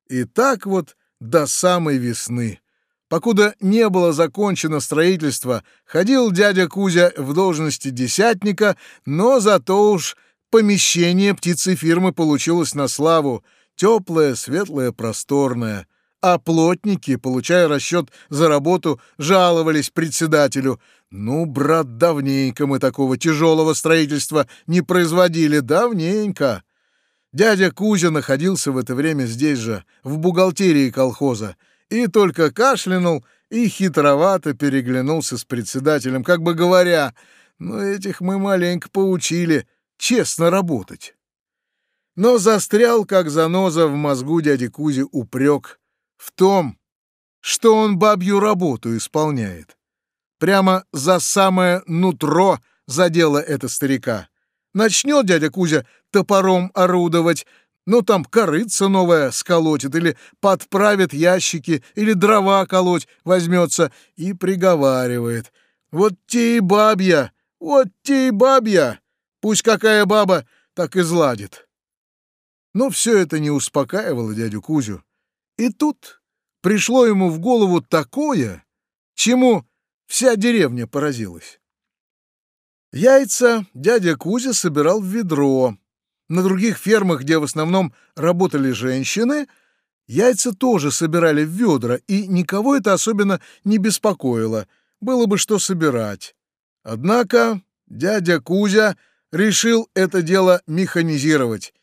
И так вот до самой весны. Покуда не было закончено строительство, ходил дядя Кузя в должности десятника, но зато уж помещение птицефирмы получилось на славу, теплое, светлое, просторное. А плотники, получая расчет за работу, жаловались председателю. «Ну, брат, давненько мы такого тяжелого строительства не производили, давненько». Дядя Кузя находился в это время здесь же, в бухгалтерии колхоза, и только кашлянул и хитровато переглянулся с председателем, как бы говоря, «Ну, этих мы маленько поучили честно работать». Но застрял, как заноза в мозгу дяди Кузи, упрек в том, что он бабью работу исполняет. Прямо за самое нутро задело это старика. Начнет дядя Кузя топором орудовать, ну там корыца новая сколотит, или подправит ящики, или дрова колоть возьмется и приговаривает. Вот те и бабья, вот те и бабья, пусть какая баба, так и зладит. Но все это не успокаивало дядю Кузю. И тут пришло ему в голову такое, чему вся деревня поразилась. Яйца дядя Кузя собирал в ведро. На других фермах, где в основном работали женщины, яйца тоже собирали в ведра, и никого это особенно не беспокоило. Было бы что собирать. Однако дядя Кузя решил это дело механизировать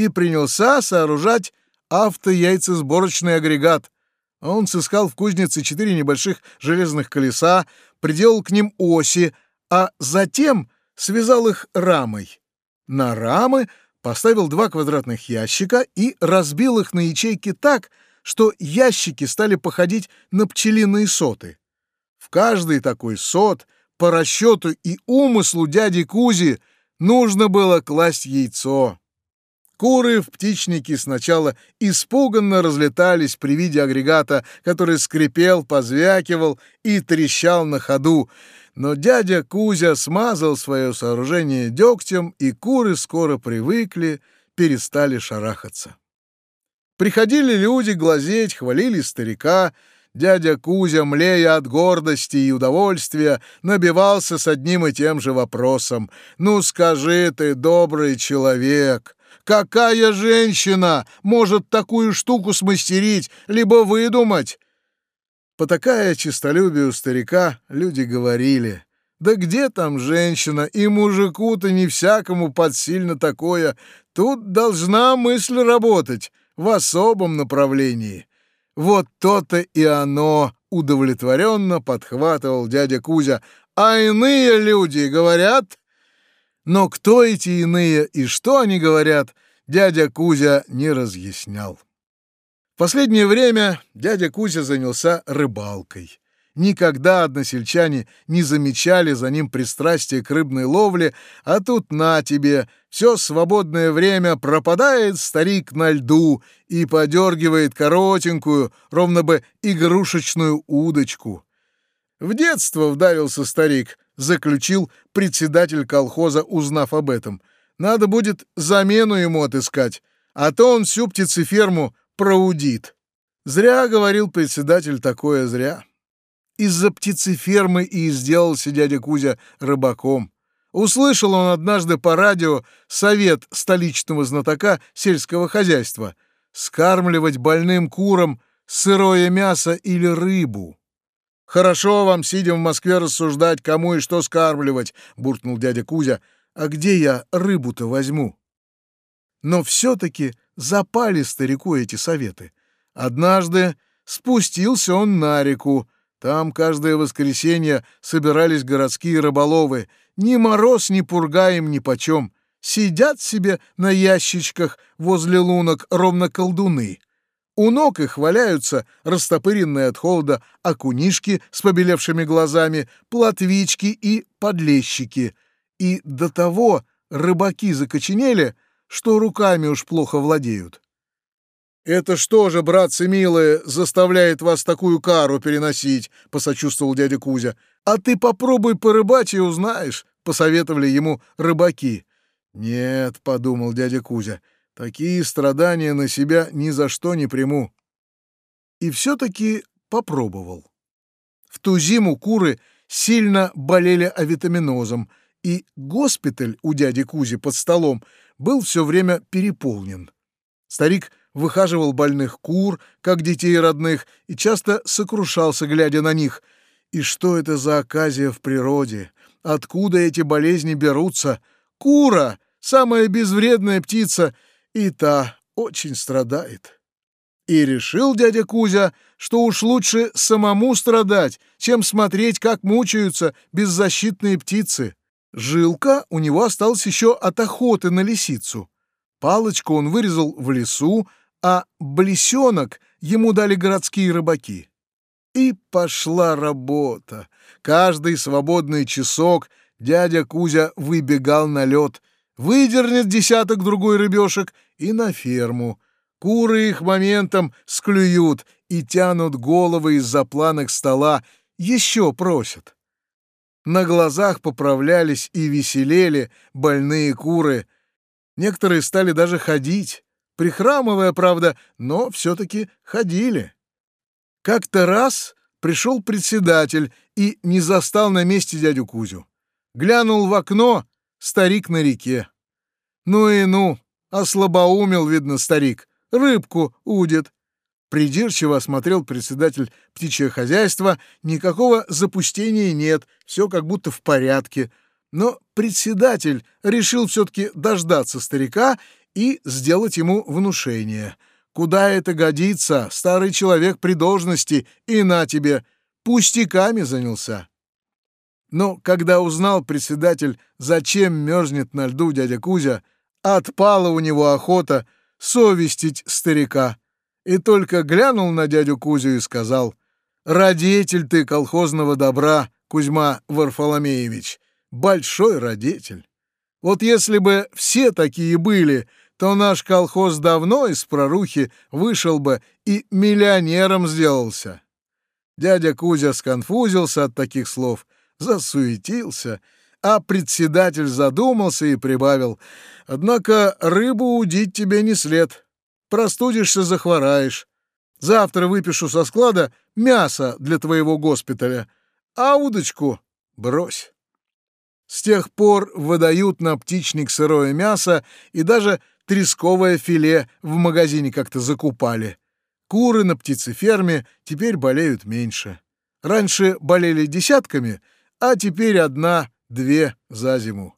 и принялся сооружать автояйцесборочный агрегат. Он сыскал в кузнице четыре небольших железных колеса, приделал к ним оси, а затем связал их рамой. На рамы поставил два квадратных ящика и разбил их на ячейки так, что ящики стали походить на пчелиные соты. В каждый такой сот, по расчету и умыслу дяди Кузи, нужно было класть яйцо. Куры в птичнике сначала испуганно разлетались при виде агрегата, который скрипел, позвякивал и трещал на ходу но дядя Кузя смазал свое сооружение дегтем, и куры скоро привыкли, перестали шарахаться. Приходили люди глазеть, хвалили старика. Дядя Кузя, млея от гордости и удовольствия, набивался с одним и тем же вопросом. «Ну скажи ты, добрый человек, какая женщина может такую штуку смастерить, либо выдумать?» Потакая честолюбию старика, люди говорили, «Да где там женщина, и мужику-то не всякому подсильно такое. Тут должна мысль работать в особом направлении». Вот то-то и оно удовлетворенно подхватывал дядя Кузя. «А иные люди говорят...» Но кто эти иные и что они говорят, дядя Кузя не разъяснял последнее время дядя Кузя занялся рыбалкой. Никогда односельчане не замечали за ним пристрастия к рыбной ловле, а тут на тебе, все свободное время пропадает старик на льду и подергивает коротенькую, ровно бы игрушечную удочку. В детство вдарился старик, заключил председатель колхоза, узнав об этом. Надо будет замену ему отыскать, а то он всю птицеферму проудит. Зря, говорил председатель, такое зря. Из-за птицефермы и сделался дядя Кузя рыбаком. Услышал он однажды по радио совет столичного знатока сельского хозяйства — скармливать больным курам сырое мясо или рыбу. «Хорошо вам, сидя в Москве, рассуждать, кому и что скармливать», — буркнул дядя Кузя. «А где я рыбу-то возьму?» Но все-таки запали старику эти советы. Однажды спустился он на реку. Там каждое воскресенье собирались городские рыболовы. Ни мороз, ни пурга им нипочем. Сидят себе на ящичках возле лунок ровно колдуны. У ног их валяются растопыренные от холода окунишки с побелевшими глазами, плотвички и подлещики. И до того рыбаки закоченели — что руками уж плохо владеют. «Это что же, братцы милые, заставляет вас такую кару переносить?» — посочувствовал дядя Кузя. «А ты попробуй порыбачь и узнаешь», — посоветовали ему рыбаки. «Нет», — подумал дядя Кузя, — «такие страдания на себя ни за что не приму». И все-таки попробовал. В ту зиму куры сильно болели авитаминозом, и госпиталь у дяди Кузи под столом был все время переполнен. Старик выхаживал больных кур, как детей родных, и часто сокрушался, глядя на них. И что это за оказия в природе? Откуда эти болезни берутся? Кура, самая безвредная птица, и та очень страдает. И решил дядя Кузя, что уж лучше самому страдать, чем смотреть, как мучаются беззащитные птицы. Жилка у него осталась еще от охоты на лисицу. Палочку он вырезал в лесу, а блесенок ему дали городские рыбаки. И пошла работа. Каждый свободный часок дядя Кузя выбегал на лед, выдернет десяток другой рыбешек и на ферму. Куры их моментом склюют и тянут головы из-за планок стола, еще просят. На глазах поправлялись и веселели больные куры. Некоторые стали даже ходить прихрамывая, правда, но все-таки ходили. Как-то раз пришел председатель и не застал на месте дядю Кузю. Глянул в окно — старик на реке. Ну и ну, ослабоумел, видно, старик, рыбку удит. Придирчиво осмотрел председатель птичье хозяйство, никакого запустения нет, все как будто в порядке. Но председатель решил все-таки дождаться старика и сделать ему внушение. Куда это годится, старый человек при должности, и на тебе, пустяками занялся. Но когда узнал председатель, зачем мерзнет на льду дядя Кузя, отпала у него охота совестить старика. И только глянул на дядю Кузю и сказал, «Родитель ты колхозного добра, Кузьма Варфоломеевич, большой родитель. Вот если бы все такие были, то наш колхоз давно из прорухи вышел бы и миллионером сделался. Дядя Кузя сконфузился от таких слов, засуетился, а председатель задумался и прибавил. «Однако рыбу удить тебе не след. Простудишься, захвораешь. Завтра выпишу со склада мясо для твоего госпиталя, а удочку брось». С тех пор выдают на птичник сырое мясо и даже тресковое филе в магазине как-то закупали. Куры на птицеферме теперь болеют меньше. Раньше болели десятками, а теперь одна-две за зиму.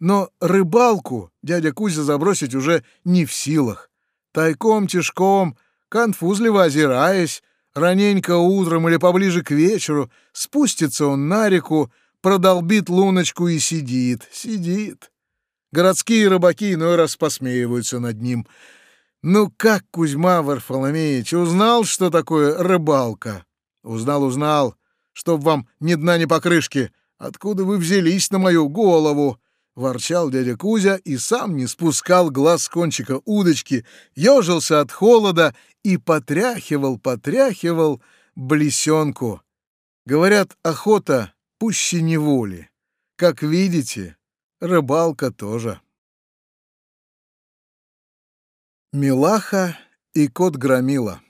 Но рыбалку дядя Кузя забросить уже не в силах. Тайком-тишком, конфузливо озираясь, раненько утром или поближе к вечеру спустится он на реку, продолбит луночку и сидит, сидит. Городские рыбаки иной раз посмеиваются над ним. Ну как Кузьма Варфоломеевич узнал, что такое рыбалка? Узнал, узнал. Чтоб вам ни дна, ни покрышки. Откуда вы взялись на мою голову? Ворчал дядя Кузя и сам не спускал глаз с кончика удочки, ежился от холода и потряхивал, потряхивал блесенку. Говорят, охота пуще неволи. Как видите, Рыбалка тоже. Милаха и кот Громила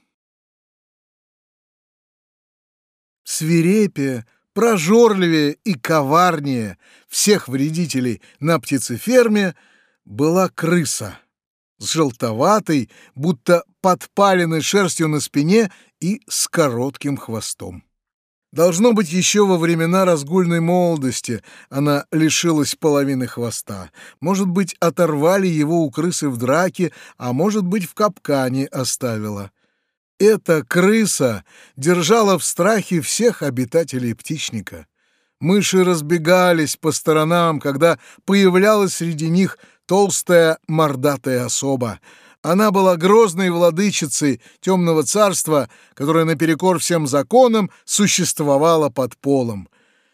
Свирепее, прожорливее и коварнее всех вредителей на птицеферме была крыса с желтоватой, будто подпаленной шерстью на спине и с коротким хвостом. Должно быть, еще во времена разгульной молодости она лишилась половины хвоста. Может быть, оторвали его у крысы в драке, а может быть, в капкане оставила. Эта крыса держала в страхе всех обитателей птичника. Мыши разбегались по сторонам, когда появлялась среди них толстая мордатая особа — она была грозной владычицей темного царства, которое наперекор всем законам существовало под полом.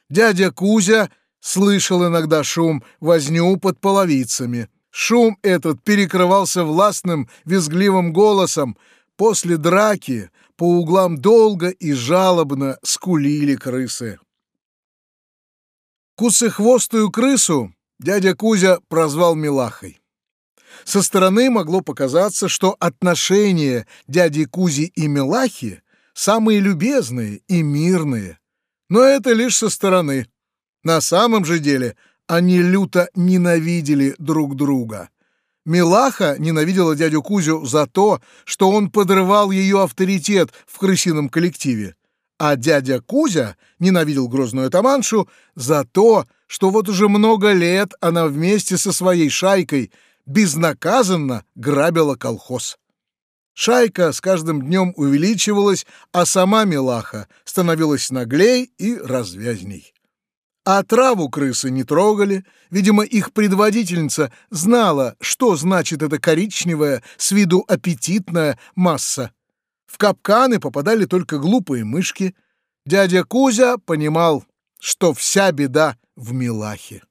Дядя Кузя слышал иногда шум, возню под половицами. Шум этот перекрывался властным, визгливым голосом, после драки по углам долго и жалобно скулили крысы. Куцехвостую крысу дядя Кузя прозвал Милахой. Со стороны могло показаться, что отношения дяди Кузи и Милахи самые любезные и мирные. Но это лишь со стороны. На самом же деле они люто ненавидели друг друга. Милаха ненавидела дядю Кузю за то, что он подрывал ее авторитет в крысином коллективе. А дядя Кузя ненавидел грозную атаманшу за то, что вот уже много лет она вместе со своей шайкой безнаказанно грабила колхоз. Шайка с каждым днем увеличивалась, а сама Милаха становилась наглей и развязней. А траву крысы не трогали, видимо, их предводительница знала, что значит эта коричневая, с виду аппетитная масса. В капканы попадали только глупые мышки. Дядя Кузя понимал, что вся беда в Милахе.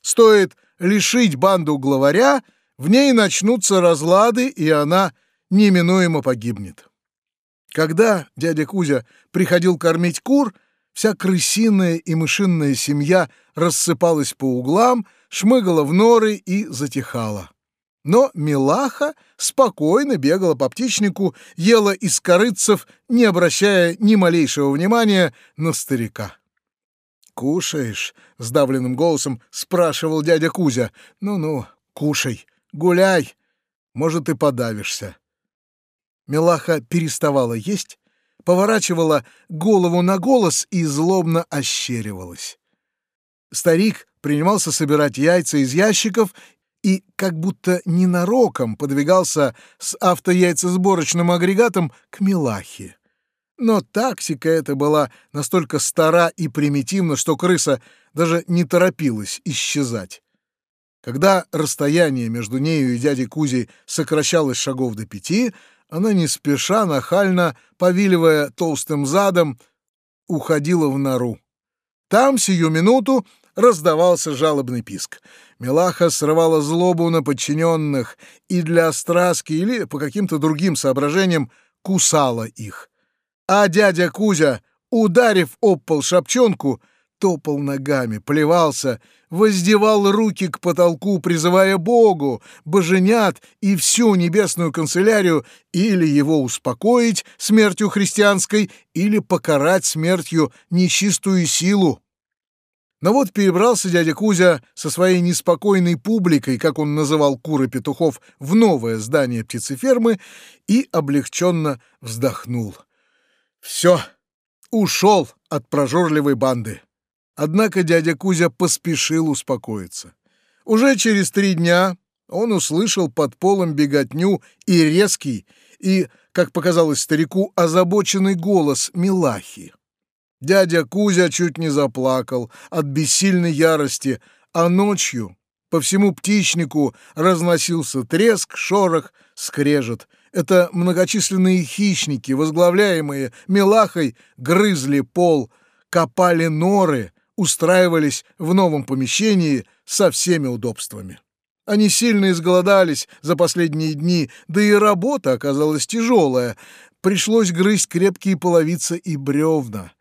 Стоит лишить банду главаря, в ней начнутся разлады, и она неминуемо погибнет. Когда дядя Кузя приходил кормить кур, вся крысиная и мышиная семья рассыпалась по углам, шмыгала в норы и затихала. Но Милаха спокойно бегала по птичнику, ела из корыцев, не обращая ни малейшего внимания на старика. «Кушаешь?» — сдавленным голосом спрашивал дядя Кузя. «Ну-ну, кушай, гуляй, может, и подавишься». Милаха переставала есть, поворачивала голову на голос и злобно ощеривалась. Старик принимался собирать яйца из ящиков и как будто ненароком подвигался с автояйцесборочным агрегатом к Милахе. Но тактика эта была настолько стара и примитивна, что крыса даже не торопилась исчезать. Когда расстояние между нею и дядей Кузей сокращалось шагов до пяти, она не спеша, нахально, повиливая толстым задом, уходила в нору. Там сию минуту раздавался жалобный писк. Милаха срывала злобу на подчиненных и для страски или по каким-то другим соображениям кусала их. А дядя Кузя, ударив об пол шапчонку, топал ногами, плевался, воздевал руки к потолку, призывая Богу, боженят и всю небесную канцелярию или его успокоить смертью христианской, или покарать смертью нечистую силу. Но вот перебрался дядя Кузя со своей неспокойной публикой, как он называл куры петухов, в новое здание птицефермы и облегченно вздохнул. Все, ушел от прожорливой банды. Однако дядя Кузя поспешил успокоиться. Уже через три дня он услышал под полом беготню и резкий, и, как показалось старику, озабоченный голос Милахи. Дядя Кузя чуть не заплакал от бессильной ярости, а ночью по всему птичнику разносился треск, шорох, скрежет. Это многочисленные хищники, возглавляемые Милахой, грызли пол, копали норы, устраивались в новом помещении со всеми удобствами. Они сильно изголодались за последние дни, да и работа оказалась тяжелая. Пришлось грызть крепкие половицы и бревна.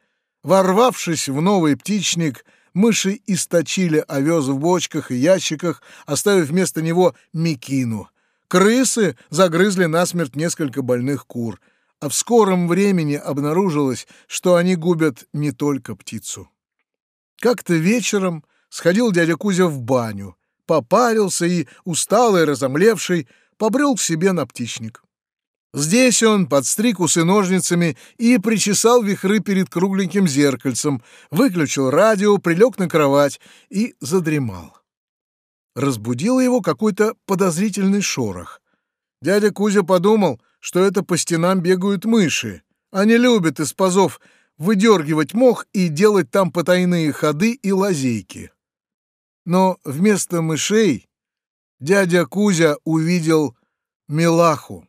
Ворвавшись в новый птичник, мыши источили овес в бочках и ящиках, оставив вместо него мекину. Крысы загрызли насмерть несколько больных кур, а в скором времени обнаружилось, что они губят не только птицу. Как-то вечером сходил дядя Кузя в баню, попарился и, усталый, разомлевший, побрел к себе на птичник. Здесь он подстриг усы ножницами и причесал вихры перед кругленьким зеркальцем, выключил радио, прилег на кровать и задремал. Разбудил его какой-то подозрительный шорох. Дядя Кузя подумал, что это по стенам бегают мыши. Они любят из пазов выдергивать мох и делать там потайные ходы и лазейки. Но вместо мышей дядя Кузя увидел Милаху.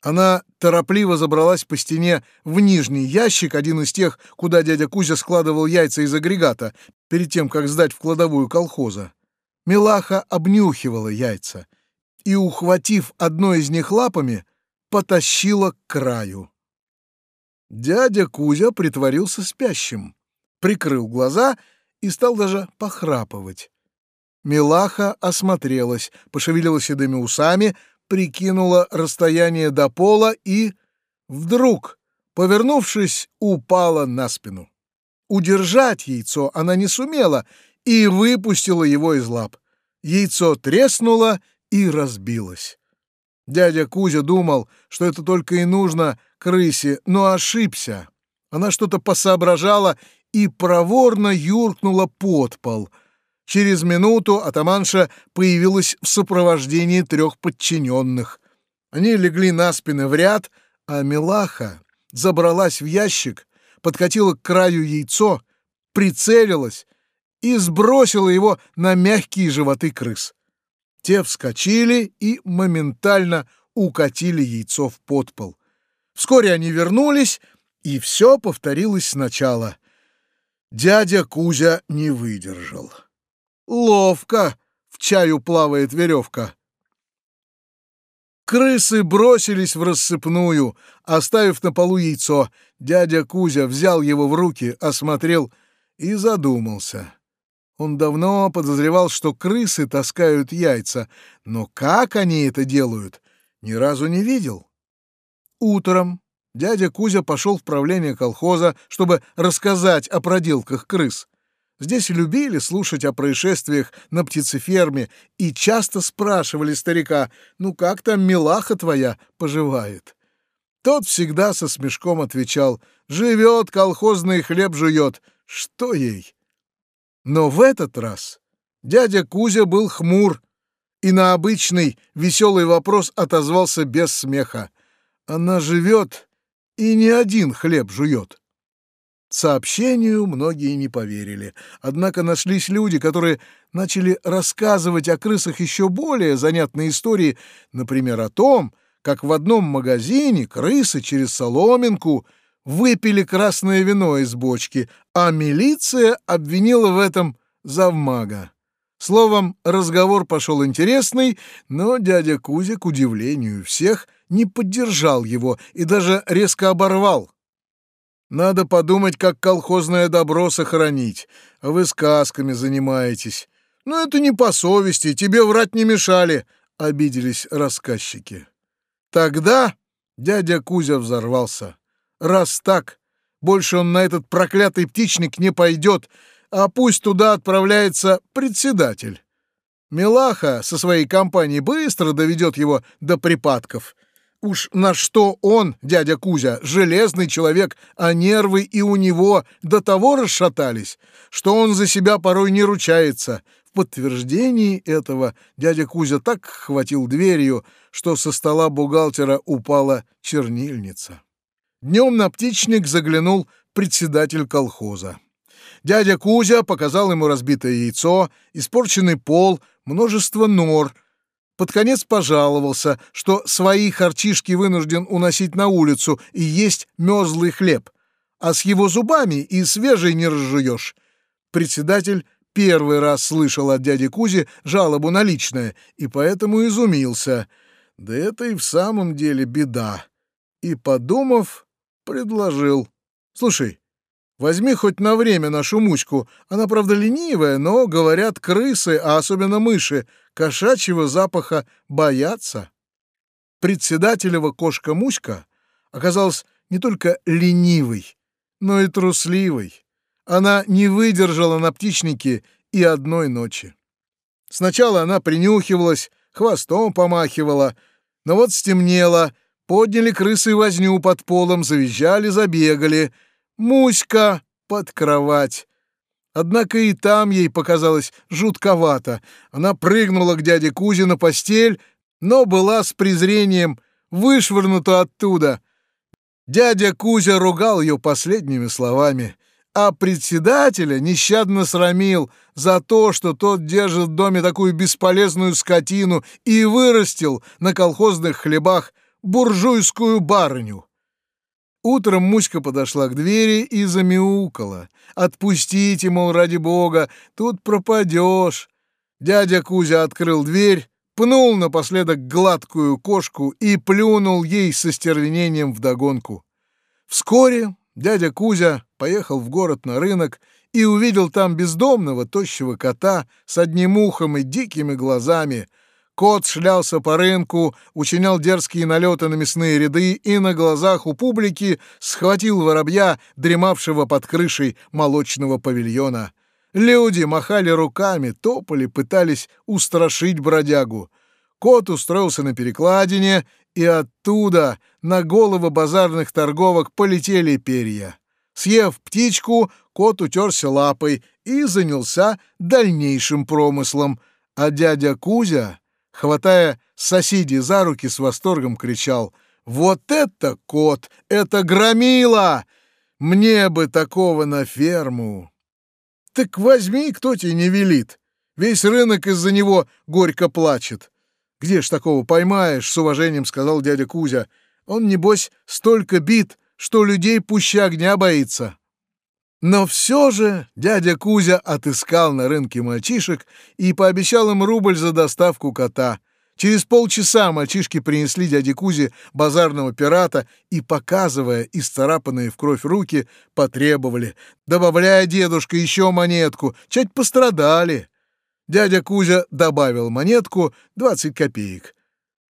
Она торопливо забралась по стене в нижний ящик, один из тех, куда дядя Кузя складывал яйца из агрегата, перед тем, как сдать в кладовую колхоза. Милаха обнюхивала яйца и, ухватив одно из них лапами, потащила к краю. Дядя Кузя притворился спящим, прикрыл глаза и стал даже похрапывать. Милаха осмотрелась, пошевелила седыми усами, прикинула расстояние до пола и... Вдруг, повернувшись, упала на спину. Удержать яйцо она не сумела и выпустила его из лап. Яйцо треснуло и разбилось. Дядя Кузя думал, что это только и нужно крысе, но ошибся. Она что-то посоображала и проворно юркнула под пол. Через минуту атаманша появилась в сопровождении трех подчиненных. Они легли на спины в ряд, а Милаха забралась в ящик, подкатила к краю яйцо, прицелилась и сбросила его на мягкие животы крыс. Те вскочили и моментально укатили яйцо в подпол. Вскоре они вернулись, и все повторилось сначала. Дядя Кузя не выдержал. Ловко в чаю плавает веревка. Крысы бросились в рассыпную, оставив на полу яйцо. Дядя Кузя взял его в руки, осмотрел и задумался. Он давно подозревал, что крысы таскают яйца, но как они это делают, ни разу не видел. Утром дядя Кузя пошел в правление колхоза, чтобы рассказать о проделках крыс. Здесь любили слушать о происшествиях на птицеферме и часто спрашивали старика, ну как там милаха твоя поживает? Тот всегда со смешком отвечал, живет, колхозный хлеб жует, что ей? Но в этот раз дядя Кузя был хмур и на обычный веселый вопрос отозвался без смеха. Она живет и не один хлеб жует. Сообщению многие не поверили, однако нашлись люди, которые начали рассказывать о крысах еще более занятные истории, например, о том, как в одном магазине крысы через соломинку выпили красное вино из бочки, а милиция обвинила в этом завмага. Словом, разговор пошел интересный, но дядя Кузя, к удивлению всех, не поддержал его и даже резко оборвал. Надо подумать, как колхозное добро сохранить, а вы сказками занимаетесь. Но это не по совести, тебе врать не мешали, — обиделись рассказчики. Тогда дядя Кузя взорвался. Раз так, больше он на этот проклятый птичник не пойдет, а пусть туда отправляется председатель. Милаха со своей компанией быстро доведет его до припадков — Уж на что он, дядя Кузя, железный человек, а нервы и у него до того расшатались, что он за себя порой не ручается. В подтверждении этого дядя Кузя так хватил дверью, что со стола бухгалтера упала чернильница. Днем на птичник заглянул председатель колхоза. Дядя Кузя показал ему разбитое яйцо, испорченный пол, множество нор — под конец пожаловался, что свои харчишки вынужден уносить на улицу и есть мерзлый хлеб, а с его зубами и свежий не разжуешь. Председатель первый раз слышал от дяди Кузи жалобу на личное и поэтому изумился. Да это и в самом деле беда. И, подумав, предложил. «Слушай, Возьми хоть на время нашу мучку. Она, правда, ленивая, но, говорят, крысы, а особенно мыши, кошачьего запаха боятся. Председателева кошка-муська оказалась не только ленивой, но и трусливой. Она не выдержала на птичнике и одной ночи. Сначала она принюхивалась, хвостом помахивала, но вот стемнело, подняли крысы возню под полом, завизжали, забегали — Муська под кровать. Однако и там ей показалось жутковато. Она прыгнула к дяде Кузе на постель, но была с презрением вышвырнута оттуда. Дядя Кузя ругал ее последними словами, а председателя нещадно срамил за то, что тот держит в доме такую бесполезную скотину и вырастил на колхозных хлебах буржуйскую барыню. Утром Муська подошла к двери и замяукала. «Отпустите, мол, ради бога, тут пропадешь». Дядя Кузя открыл дверь, пнул напоследок гладкую кошку и плюнул ей со стервенением вдогонку. Вскоре дядя Кузя поехал в город на рынок и увидел там бездомного тощего кота с одним ухом и дикими глазами. Кот шлялся по рынку, учинял дерзкие налеты на мясные ряды и на глазах у публики схватил воробья, дремавшего под крышей молочного павильона. Люди махали руками, топали, пытались устрашить бродягу. Кот устроился на перекладине, и оттуда на головы базарных торговок полетели перья. Съев птичку, кот утерся лапой и занялся дальнейшим промыслом, а дядя Кузя, хватая соседей за руки, с восторгом кричал «Вот это кот! Это громила! Мне бы такого на ферму!» «Так возьми, кто тебе не велит! Весь рынок из-за него горько плачет!» «Где ж такого поймаешь?» — с уважением сказал дядя Кузя. «Он, небось, столько бит, что людей пуще огня боится». Но все же дядя Кузя отыскал на рынке мальчишек и пообещал им рубль за доставку кота. Через полчаса мальчишки принесли дяде Кузе базарного пирата и, показывая исцарапанные в кровь руки, потребовали «Добавляй, дедушка, еще монетку, чать пострадали». Дядя Кузя добавил монетку 20 копеек.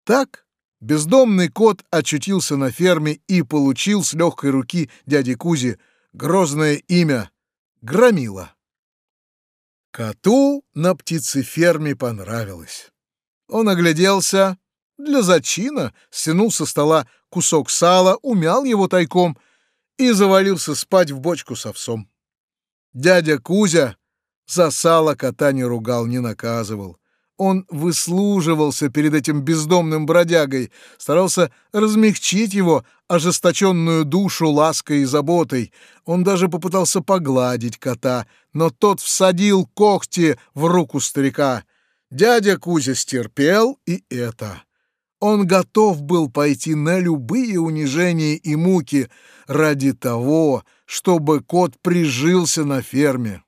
Так бездомный кот очутился на ферме и получил с легкой руки дяди Кузи грозное имя Громила. Коту на птицеферме понравилось. Он огляделся, для зачина стянул со стола кусок сала, умял его тайком и завалился спать в бочку с овсом. Дядя Кузя за сало кота не ругал, не наказывал. Он выслуживался перед этим бездомным бродягой, старался размягчить его ожесточенную душу лаской и заботой. Он даже попытался погладить кота, но тот всадил когти в руку старика. Дядя Кузя стерпел и это. Он готов был пойти на любые унижения и муки ради того, чтобы кот прижился на ферме.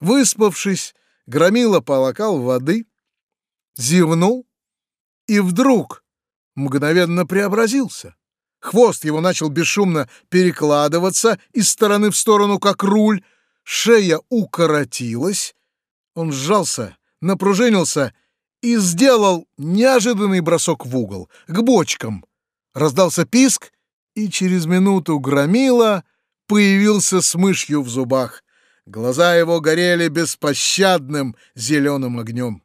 Выспавшись, Громила полокал воды, зевнул и вдруг мгновенно преобразился. Хвост его начал бесшумно перекладываться из стороны в сторону, как руль, шея укоротилась, он сжался, напружинился и сделал неожиданный бросок в угол, к бочкам. Раздался писк, и через минуту громила появился с мышью в зубах. Глаза его горели беспощадным зеленым огнем.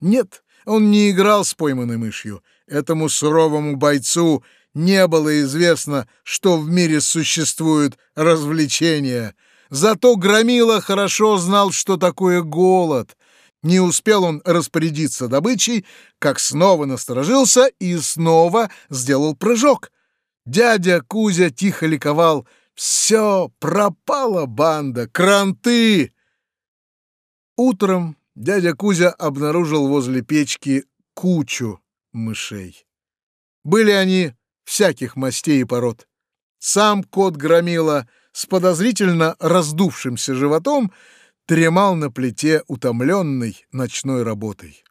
Нет, он не играл с пойманной мышью. Этому суровому бойцу не было известно, что в мире существуют развлечения. Зато Громила хорошо знал, что такое голод. Не успел он распорядиться добычей, как снова насторожился и снова сделал прыжок. Дядя Кузя тихо ликовал — все, пропала банда, кранты! Утром дядя Кузя обнаружил возле печки кучу мышей. Были они всяких мастей и пород. Сам кот громила с подозрительно раздувшимся животом тремал на плите утомленной ночной работой.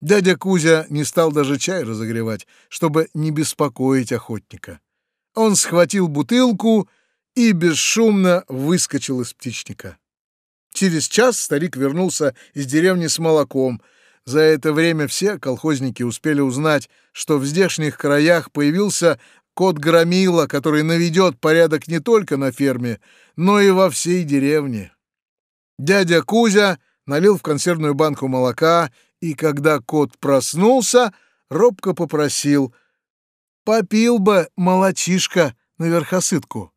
Дядя Кузя не стал даже чай разогревать, чтобы не беспокоить охотника. Он схватил бутылку и бесшумно выскочил из птичника. Через час старик вернулся из деревни с молоком. За это время все колхозники успели узнать, что в здешних краях появился кот Громила, который наведет порядок не только на ферме, но и во всей деревне. Дядя Кузя налил в консервную банку молока, и когда кот проснулся, робко попросил — Попил бы молочишка на верхосытку.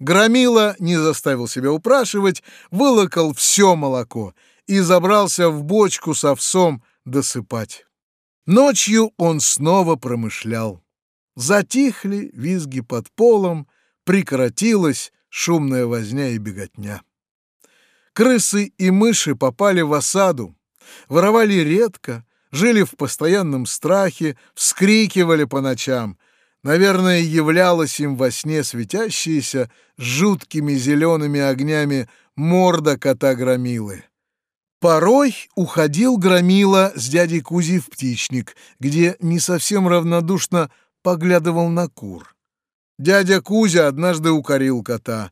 Громила не заставил себя упрашивать, вылокал все молоко и забрался в бочку с овсом досыпать. Ночью он снова промышлял. Затихли визги под полом, прекратилась шумная возня и беготня. Крысы и мыши попали в осаду, воровали редко, жили в постоянном страхе, вскрикивали по ночам. Наверное, являлась им во сне светящаяся жуткими зелеными огнями морда кота Громилы. Порой уходил Громила с дядей Кузей в птичник, где не совсем равнодушно поглядывал на кур. Дядя Кузя однажды укорил кота.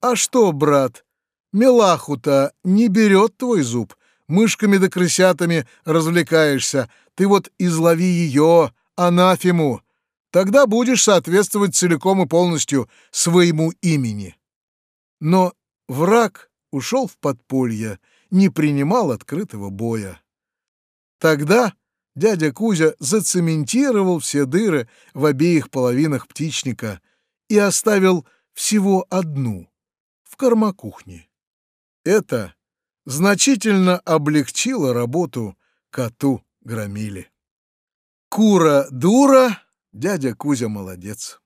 «А что, брат, милаху-то не берет твой зуб, мышками да крысятами развлекаешься, ты вот излови ее, анафему, тогда будешь соответствовать целиком и полностью своему имени». Но враг ушел в подполье, не принимал открытого боя. Тогда дядя Кузя зацементировал все дыры в обеих половинах птичника и оставил всего одну в кормокухне. Это значительно облегчило работу коту Громиле. Кура дура, дядя Кузя молодец.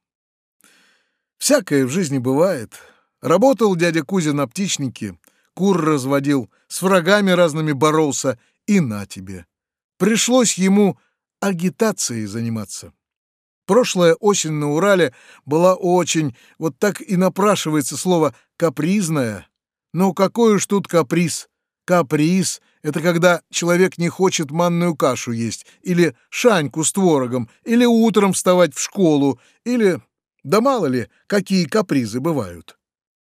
Всякое в жизни бывает. Работал дядя Кузя на птичнике, кур разводил, с врагами разными боролся, и на тебе. Пришлось ему агитацией заниматься. Прошлая осень на Урале была очень, вот так и напрашивается слово «капризная». Но какой уж тут каприз? Каприз — это когда человек не хочет манную кашу есть, или шаньку с творогом, или утром вставать в школу, или... Да мало ли, какие капризы бывают.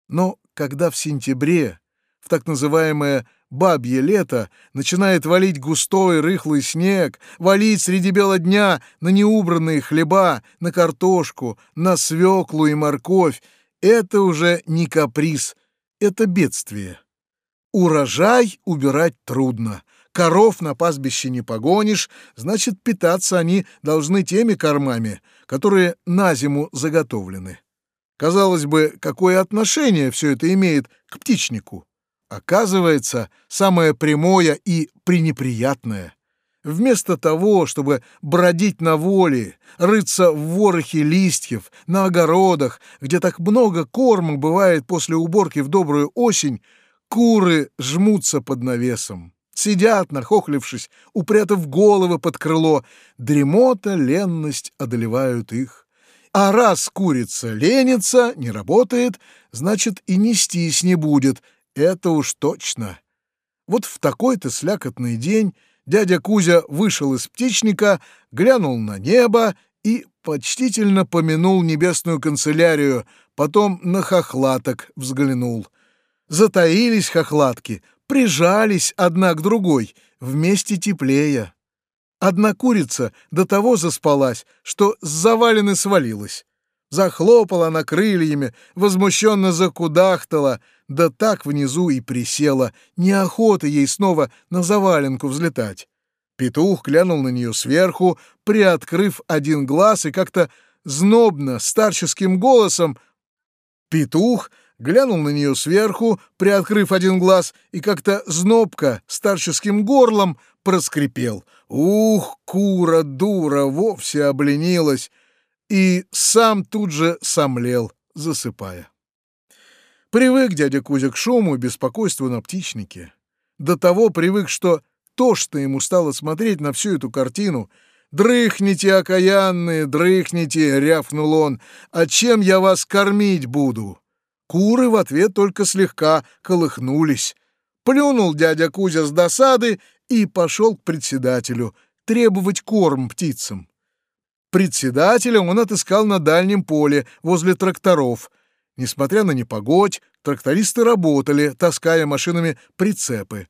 Но когда в сентябре в так называемое «бабье лето» начинает валить густой рыхлый снег, валить среди бела дня на неубранные хлеба, на картошку, на свеклу и морковь, это уже не каприз, это бедствие. Урожай убирать трудно. Коров на пастбище не погонишь, значит, питаться они должны теми кормами, которые на зиму заготовлены. Казалось бы, какое отношение все это имеет к птичнику? Оказывается, самое прямое и пренеприятное. Вместо того, чтобы бродить на воле, рыться в ворохе листьев, на огородах, где так много корма бывает после уборки в добрую осень, куры жмутся под навесом. Сидят, нахохлившись, упрятав головы под крыло. Дремота, ленность одолевают их. А раз курица ленится, не работает, значит и нестись не будет — это уж точно. Вот в такой-то слякотный день дядя Кузя вышел из птичника, глянул на небо и почтительно помянул небесную канцелярию, потом на хохлаток взглянул. Затаились хохлатки, прижались одна к другой, вместе теплее. Одна курица до того заспалась, что с завалины свалилась. Захлопала она крыльями, возмущенно закудахтала, да так внизу и присела, неохота ей снова на заваленку взлетать. Петух глянул на нее сверху, приоткрыв один глаз и как-то знобно, старческим голосом. Петух глянул на нее сверху, приоткрыв один глаз, и как-то знобко, старческим горлом проскрипел. Ух, кура дура, вовсе обленилась и сам тут же сомлел, засыпая. Привык дядя Кузя к шуму и беспокойству на птичнике. До того привык, что тошно ему стало смотреть на всю эту картину. «Дрыхните, окаянные, дрыхните!» — рявкнул он. «А чем я вас кормить буду?» Куры в ответ только слегка колыхнулись. Плюнул дядя Кузя с досады и пошел к председателю требовать корм птицам. Председателя он отыскал на дальнем поле, возле тракторов. Несмотря на непогодь, трактористы работали, таская машинами прицепы.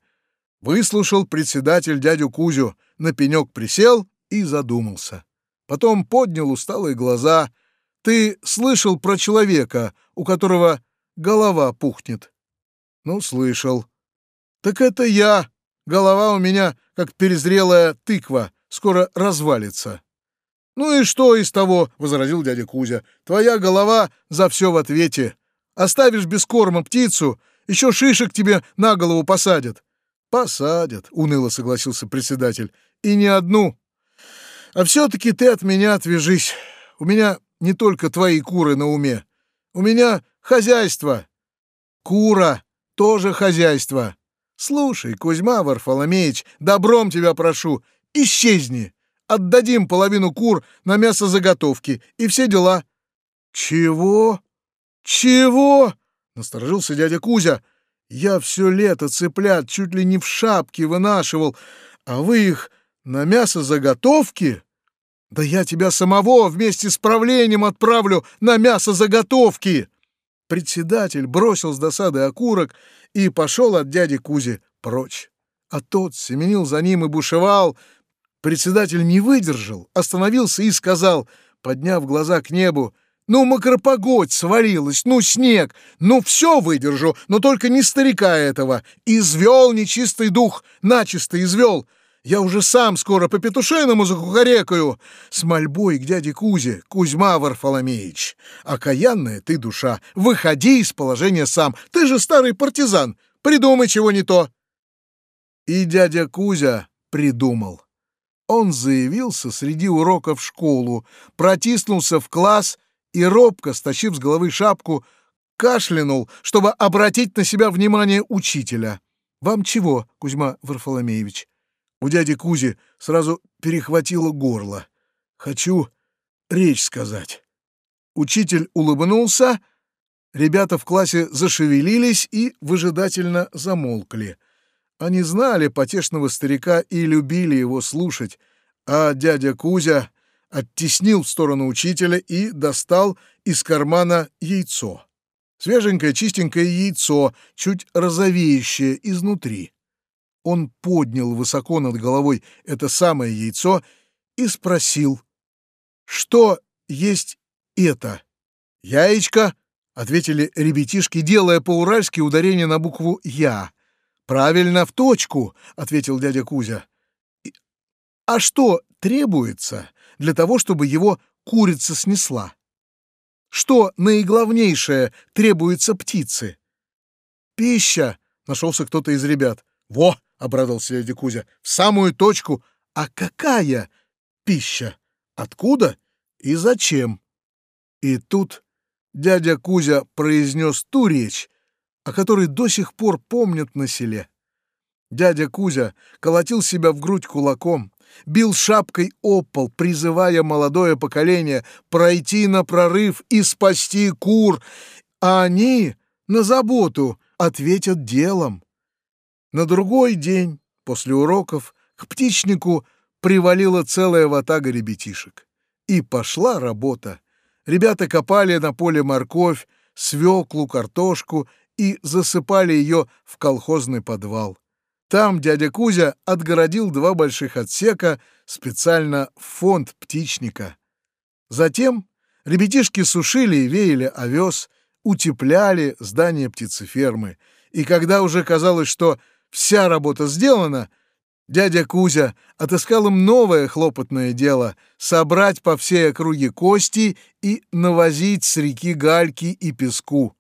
Выслушал председатель дядю Кузю, на пенек присел и задумался. Потом поднял усталые глаза. «Ты слышал про человека, у которого голова пухнет?» «Ну, слышал». «Так это я. Голова у меня, как перезрелая тыква, скоро развалится». «Ну и что из того?» — возразил дядя Кузя. «Твоя голова за все в ответе. Оставишь без корма птицу, еще шишек тебе на голову посадят». «Посадят», — уныло согласился председатель. «И не одну. А все-таки ты от меня отвяжись. У меня не только твои куры на уме. У меня хозяйство. Кура — тоже хозяйство. Слушай, Кузьма Варфоломеич, добром тебя прошу, исчезни!» Отдадим половину кур на мясо заготовки и все дела». «Чего? Чего?» — насторожился дядя Кузя. Я все лето цыплят чуть ли не в шапке вынашивал, а вы их на мясо заготовки? Да я тебя самого вместе с правлением отправлю на мясо заготовки!» Председатель бросил с досады окурок и пошел от дяди Кузи прочь. А тот семенил за ним и бушевал. Председатель не выдержал, остановился и сказал, подняв глаза к небу, «Ну, макропогодь свалилась, ну, снег, ну, все выдержу, но только не старика этого. Извел нечистый дух, начисто извел. Я уже сам скоро по петушиному закукарекаю. С мольбой к дяде Кузе, Кузьма Варфоломеич. Окаянная ты душа, выходи из положения сам. Ты же старый партизан, придумай чего не то. И дядя Кузя придумал. Он заявился среди уроков в школу, протиснулся в класс и, робко стащив с головы шапку, кашлянул, чтобы обратить на себя внимание учителя. «Вам чего, Кузьма Варфоломеевич?» У дяди Кузи сразу перехватило горло. «Хочу речь сказать». Учитель улыбнулся, ребята в классе зашевелились и выжидательно замолкли. Они знали потешного старика и любили его слушать, а дядя Кузя оттеснил в сторону учителя и достал из кармана яйцо. Свеженькое чистенькое яйцо, чуть розовеющее изнутри. Он поднял высоко над головой это самое яйцо и спросил, «Что есть это?» «Яичко», — ответили ребятишки, делая по-уральски ударение на букву «Я». «Правильно, в точку», — ответил дядя Кузя. «А что требуется для того, чтобы его курица снесла? Что наиглавнейшее требуется птице? Пища, нашелся кто-то из ребят. Во, обрадовался дядя Кузя, в самую точку. А какая пища? Откуда и зачем? И тут дядя Кузя произнес ту речь, о которой до сих пор помнят на селе. Дядя Кузя колотил себя в грудь кулаком, бил шапкой о пол, призывая молодое поколение пройти на прорыв и спасти кур, а они на заботу ответят делом. На другой день, после уроков, к птичнику привалила целая ватага ребятишек. И пошла работа. Ребята копали на поле морковь, свеклу, картошку и засыпали ее в колхозный подвал. Там дядя Кузя отгородил два больших отсека специально в фонд птичника. Затем ребятишки сушили и веяли овес, утепляли здание птицефермы. И когда уже казалось, что вся работа сделана, дядя Кузя отыскал им новое хлопотное дело — собрать по всей округе кости и навозить с реки гальки и песку.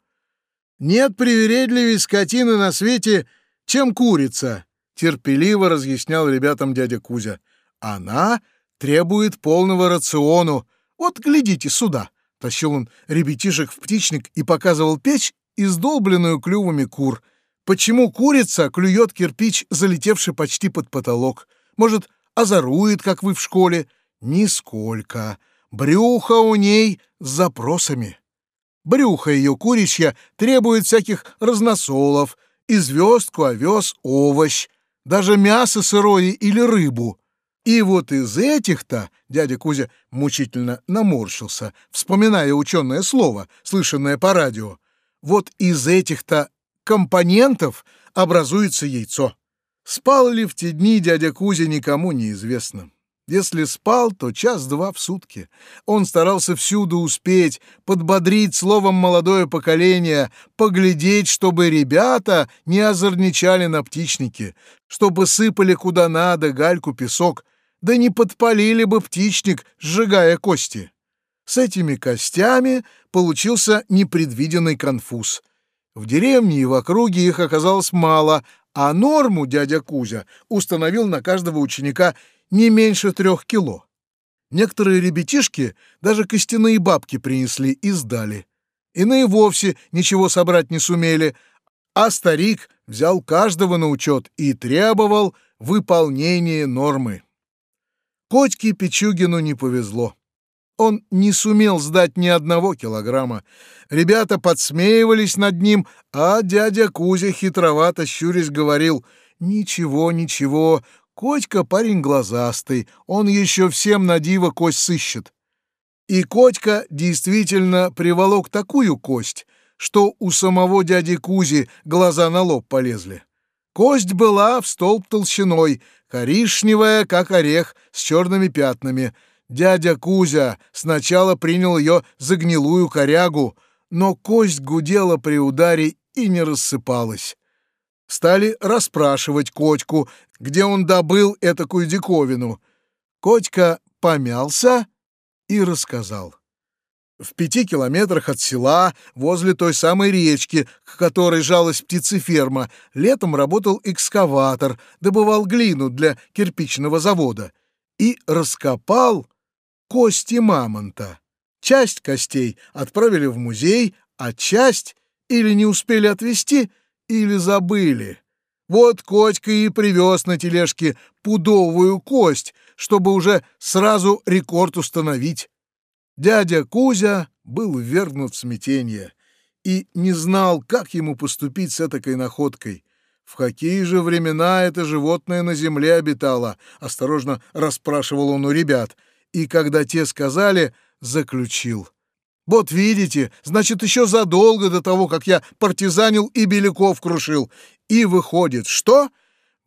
Нет привередливей скотины на свете — чем курица, терпеливо разъяснял ребятам дядя Кузя. Она требует полного рациону. Вот глядите сюда. Тащил он ребятишек в птичник и показывал печь, издолбленную клювами кур. Почему курица клюет кирпич, залетевший почти под потолок? Может, озорует, как вы в школе? Нисколько. Брюхо у ней с запросами. Брюхо ее куричья требует всяких разносолов — и звездку, овес, овощ, даже мясо сырое или рыбу. И вот из этих-то дядя Кузя мучительно наморщился, вспоминая ученое слово, слышанное по радио. Вот из этих-то компонентов образуется яйцо. Спал ли в те дни дядя Кузя, никому не известно. Если спал, то час-два в сутки. Он старался всюду успеть, подбодрить словом молодое поколение, поглядеть, чтобы ребята не озорничали на птичнике, чтобы сыпали куда надо гальку, песок, да не подпалили бы птичник, сжигая кости. С этими костями получился непредвиденный конфуз. В деревне и в округе их оказалось мало, а норму дядя Кузя установил на каждого ученика не меньше трех кило. Некоторые ребятишки даже костяные бабки принесли и сдали. Иные вовсе ничего собрать не сумели, а старик взял каждого на учет и требовал выполнения нормы. Котьке Пичугину не повезло. Он не сумел сдать ни одного килограмма. Ребята подсмеивались над ним, а дядя Кузя хитровато щурясь говорил «Ничего, ничего, Котька парень глазастый, он еще всем на диво кость сыщет». И Котька действительно приволок такую кость, что у самого дяди Кузи глаза на лоб полезли. Кость была в столб толщиной, коричневая, как орех, с черными пятнами. Дядя Кузя сначала принял ее за гнилую корягу, но кость гудела при ударе и не рассыпалась. Стали расспрашивать Котьку, где он добыл этакую диковину. Котька помялся и рассказал. В пяти километрах от села, возле той самой речки, к которой жалась птицеферма, летом работал экскаватор, добывал глину для кирпичного завода и раскопал кости мамонта. Часть костей отправили в музей, а часть или не успели отвезти, или забыли. Вот Котька и привез на тележке пудовую кость, чтобы уже сразу рекорд установить. Дядя Кузя был ввергнут в смятение и не знал, как ему поступить с этой находкой. В какие же времена это животное на земле обитало, осторожно расспрашивал он у ребят, и когда те сказали, заключил. Вот видите, значит, еще задолго до того, как я партизанил и беляков крушил. И выходит, что?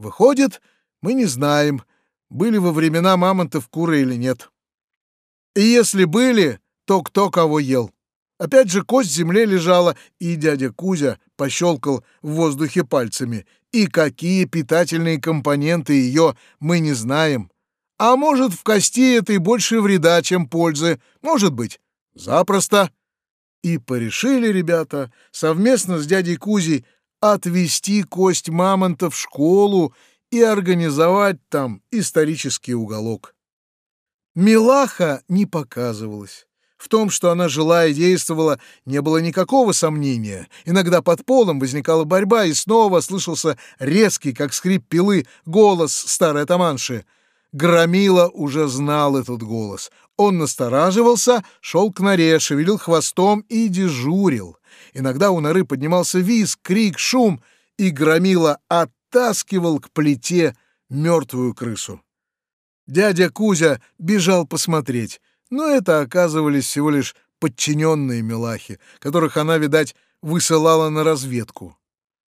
Выходит, мы не знаем, были во времена мамонтов куры или нет. И если были, то кто кого ел. Опять же кость в земле лежала, и дядя Кузя пощелкал в воздухе пальцами. И какие питательные компоненты ее мы не знаем. А может, в кости этой больше вреда, чем пользы. Может быть. Запросто. И порешили ребята совместно с дядей Кузей отвезти кость мамонта в школу и организовать там исторический уголок. Милаха не показывалась. В том, что она жила и действовала, не было никакого сомнения. Иногда под полом возникала борьба, и снова слышался резкий, как скрип пилы, голос старой атаманши. Громила уже знал этот голос. Он настораживался, шел к норе, шевелил хвостом и дежурил. Иногда у норы поднимался визг, крик, шум, и Громила оттаскивал к плите мертвую крысу. Дядя Кузя бежал посмотреть, но это оказывались всего лишь подчиненные Милахи, которых она, видать, высылала на разведку.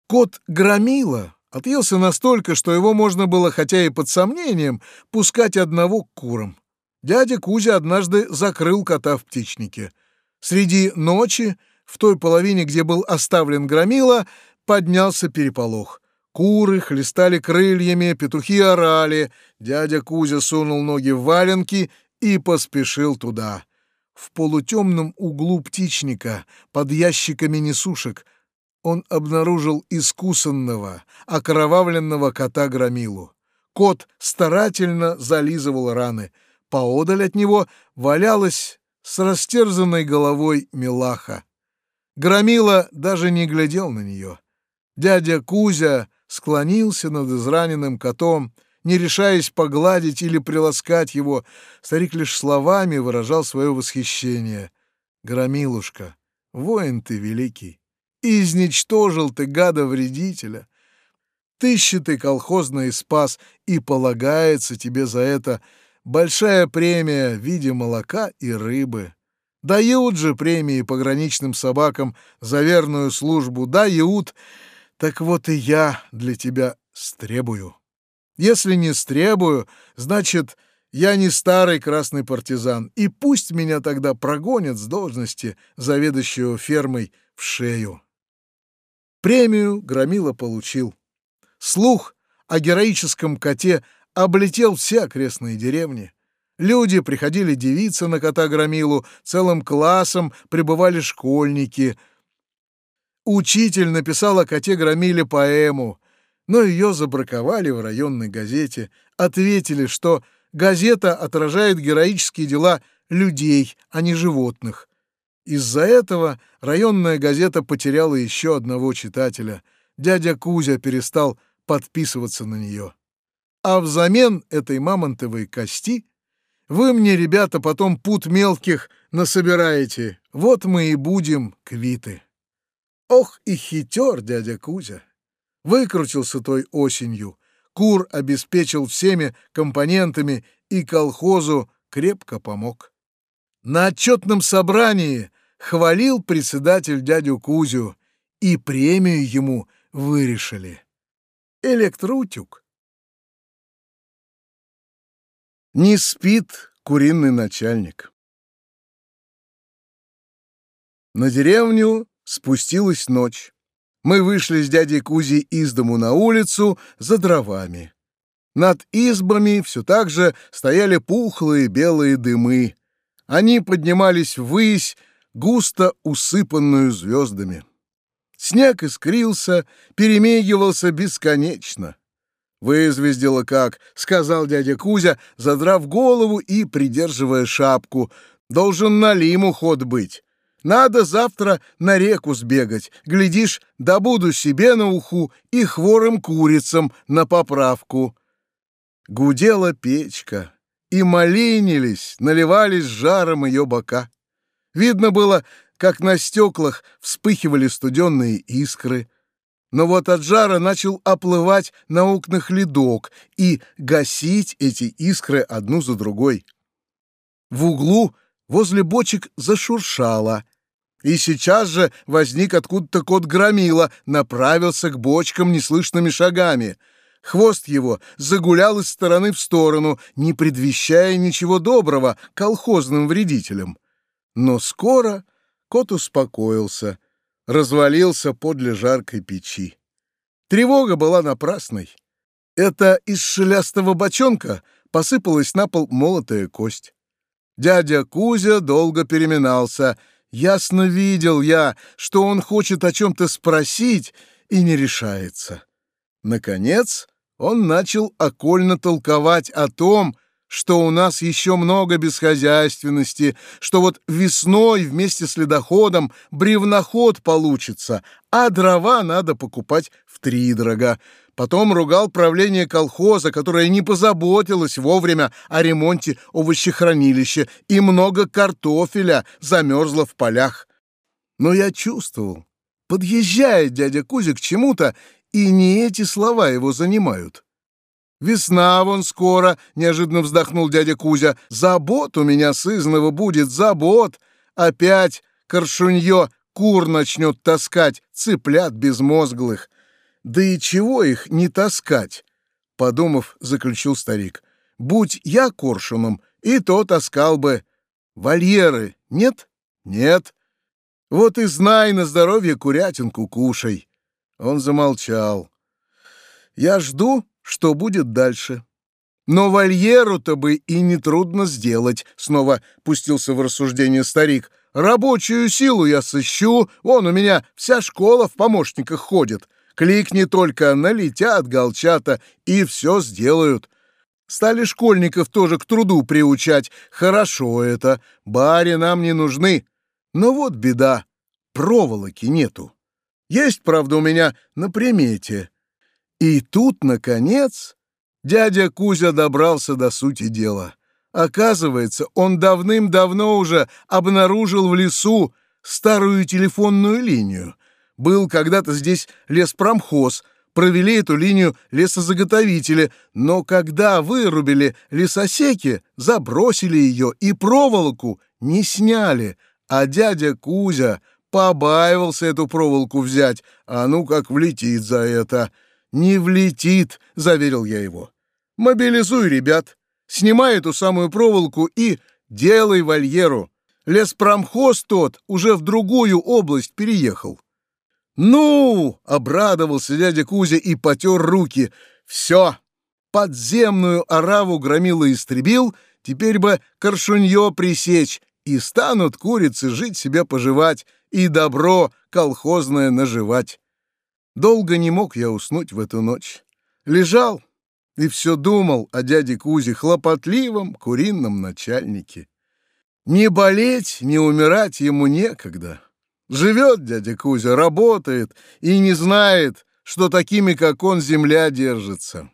Кот Громила отъелся настолько, что его можно было, хотя и под сомнением, пускать одного к курам. Дядя Кузя однажды закрыл кота в птичнике. Среди ночи, в той половине, где был оставлен Громила, поднялся переполох — Куры хлестали крыльями, петухи орали. Дядя Кузя сунул ноги в валенки и поспешил туда. В полутемном углу птичника, под ящиками несушек, он обнаружил искусанного, окровавленного кота-громилу. Кот старательно зализывал раны. Поодаль от него валялась с растерзанной головой милаха. Громила даже не глядел на нее. Дядя Кузя склонился над израненным котом, не решаясь погладить или приласкать его. Старик лишь словами выражал свое восхищение. «Громилушка, воин ты великий! Изничтожил ты гада-вредителя! Тысячи ты колхозный спас, и полагается тебе за это большая премия в виде молока и рыбы». Дают же премии пограничным собакам за верную службу, дают, так вот и я для тебя стребую. Если не стребую, значит, я не старый красный партизан, и пусть меня тогда прогонят с должности заведующего фермой в шею. Премию Громила получил. Слух о героическом коте облетел все окрестные деревни. Люди приходили девиться на кота Громилу, целым классом прибывали школьники — Учитель написал о коте Громиле поэму, но ее забраковали в районной газете, ответили, что газета отражает героические дела людей, а не животных. Из-за этого районная газета потеряла еще одного читателя. Дядя Кузя перестал подписываться на нее. А взамен этой мамонтовой кости Вы мне, ребята, потом пут мелких насобираете. Вот мы и будем квиты. Ох и хитер дядя Кузя. Выкрутился той осенью. Кур обеспечил всеми компонентами и колхозу крепко помог. На отчетном собрании хвалил председатель дядю Кузю, и премию ему вырешили. Электроутюг. Не спит куриный начальник. На деревню спустилась ночь. Мы вышли с дядей Кузей из дому на улицу за дровами. Над избами все так же стояли пухлые белые дымы. Они поднимались ввысь, густо усыпанную звездами. Снег искрился, перемигивался бесконечно. «Вызвездило как», — сказал дядя Кузя, задрав голову и придерживая шапку. «Должен на Лиму ход быть. Надо завтра на реку сбегать. Глядишь, добуду себе на уху и хворым курицам на поправку». Гудела печка, и малинились, наливались жаром ее бока. Видно было, как на стеклах вспыхивали студенные искры. Но вот от жара начал оплывать на окнах ледок и гасить эти искры одну за другой. В углу возле бочек зашуршало, и сейчас же возник откуда-то кот Громила, направился к бочкам неслышными шагами. Хвост его загулял из стороны в сторону, не предвещая ничего доброго колхозным вредителям. Но скоро кот успокоился, развалился подле жаркой печи. Тревога была напрасной. Это из шелястого бочонка посыпалась на пол молотая кость. Дядя Кузя долго переминался. Ясно видел я, что он хочет о чем-то спросить и не решается. Наконец он начал окольно толковать о том, что у нас еще много бесхозяйственности, что вот весной вместе с ледоходом бревноход получится, а дрова надо покупать втридорога. Потом ругал правление колхоза, которое не позаботилось вовремя о ремонте овощехранилища, и много картофеля замерзло в полях. Но я чувствовал, подъезжает дядя Кузя к чему-то, и не эти слова его занимают. «Весна вон скоро», — неожиданно вздохнул дядя Кузя. «Забот у меня сызного будет, забот. Опять коршунье кур начнет таскать, цыплят безмозглых. Да и чего их не таскать?» Подумав, заключил старик. «Будь я коршуном, и то таскал бы. Вольеры нет? Нет. Вот и знай на здоровье курятинку кушай». Он замолчал. «Я жду, что будет дальше. Но вольеру-то бы и нетрудно сделать, снова пустился в рассуждение старик. Рабочую силу я сыщу, вон у меня вся школа в помощниках ходит. Кликни только, налетят голчата и все сделают. Стали школьников тоже к труду приучать. Хорошо это, бари нам не нужны. Но вот беда, проволоки нету. Есть, правда, у меня на примете. И тут, наконец, дядя Кузя добрался до сути дела. Оказывается, он давным-давно уже обнаружил в лесу старую телефонную линию. Был когда-то здесь леспромхоз, провели эту линию лесозаготовители, но когда вырубили лесосеки, забросили ее и проволоку не сняли, а дядя Кузя побаивался эту проволоку взять, а ну как влетит за это — «Не влетит», — заверил я его. «Мобилизуй ребят, снимай эту самую проволоку и делай вольеру. Леспромхоз тот уже в другую область переехал». «Ну!» — обрадовался дядя Кузя и потер руки. «Все! Подземную ораву громила истребил, теперь бы коршунье пресечь, и станут курицы жить себе поживать, и добро колхозное наживать». Долго не мог я уснуть в эту ночь. Лежал и все думал о дяде Кузе, хлопотливом курином начальнике. Не болеть, не умирать ему некогда. Живет дядя Кузя, работает и не знает, что такими, как он, земля держится.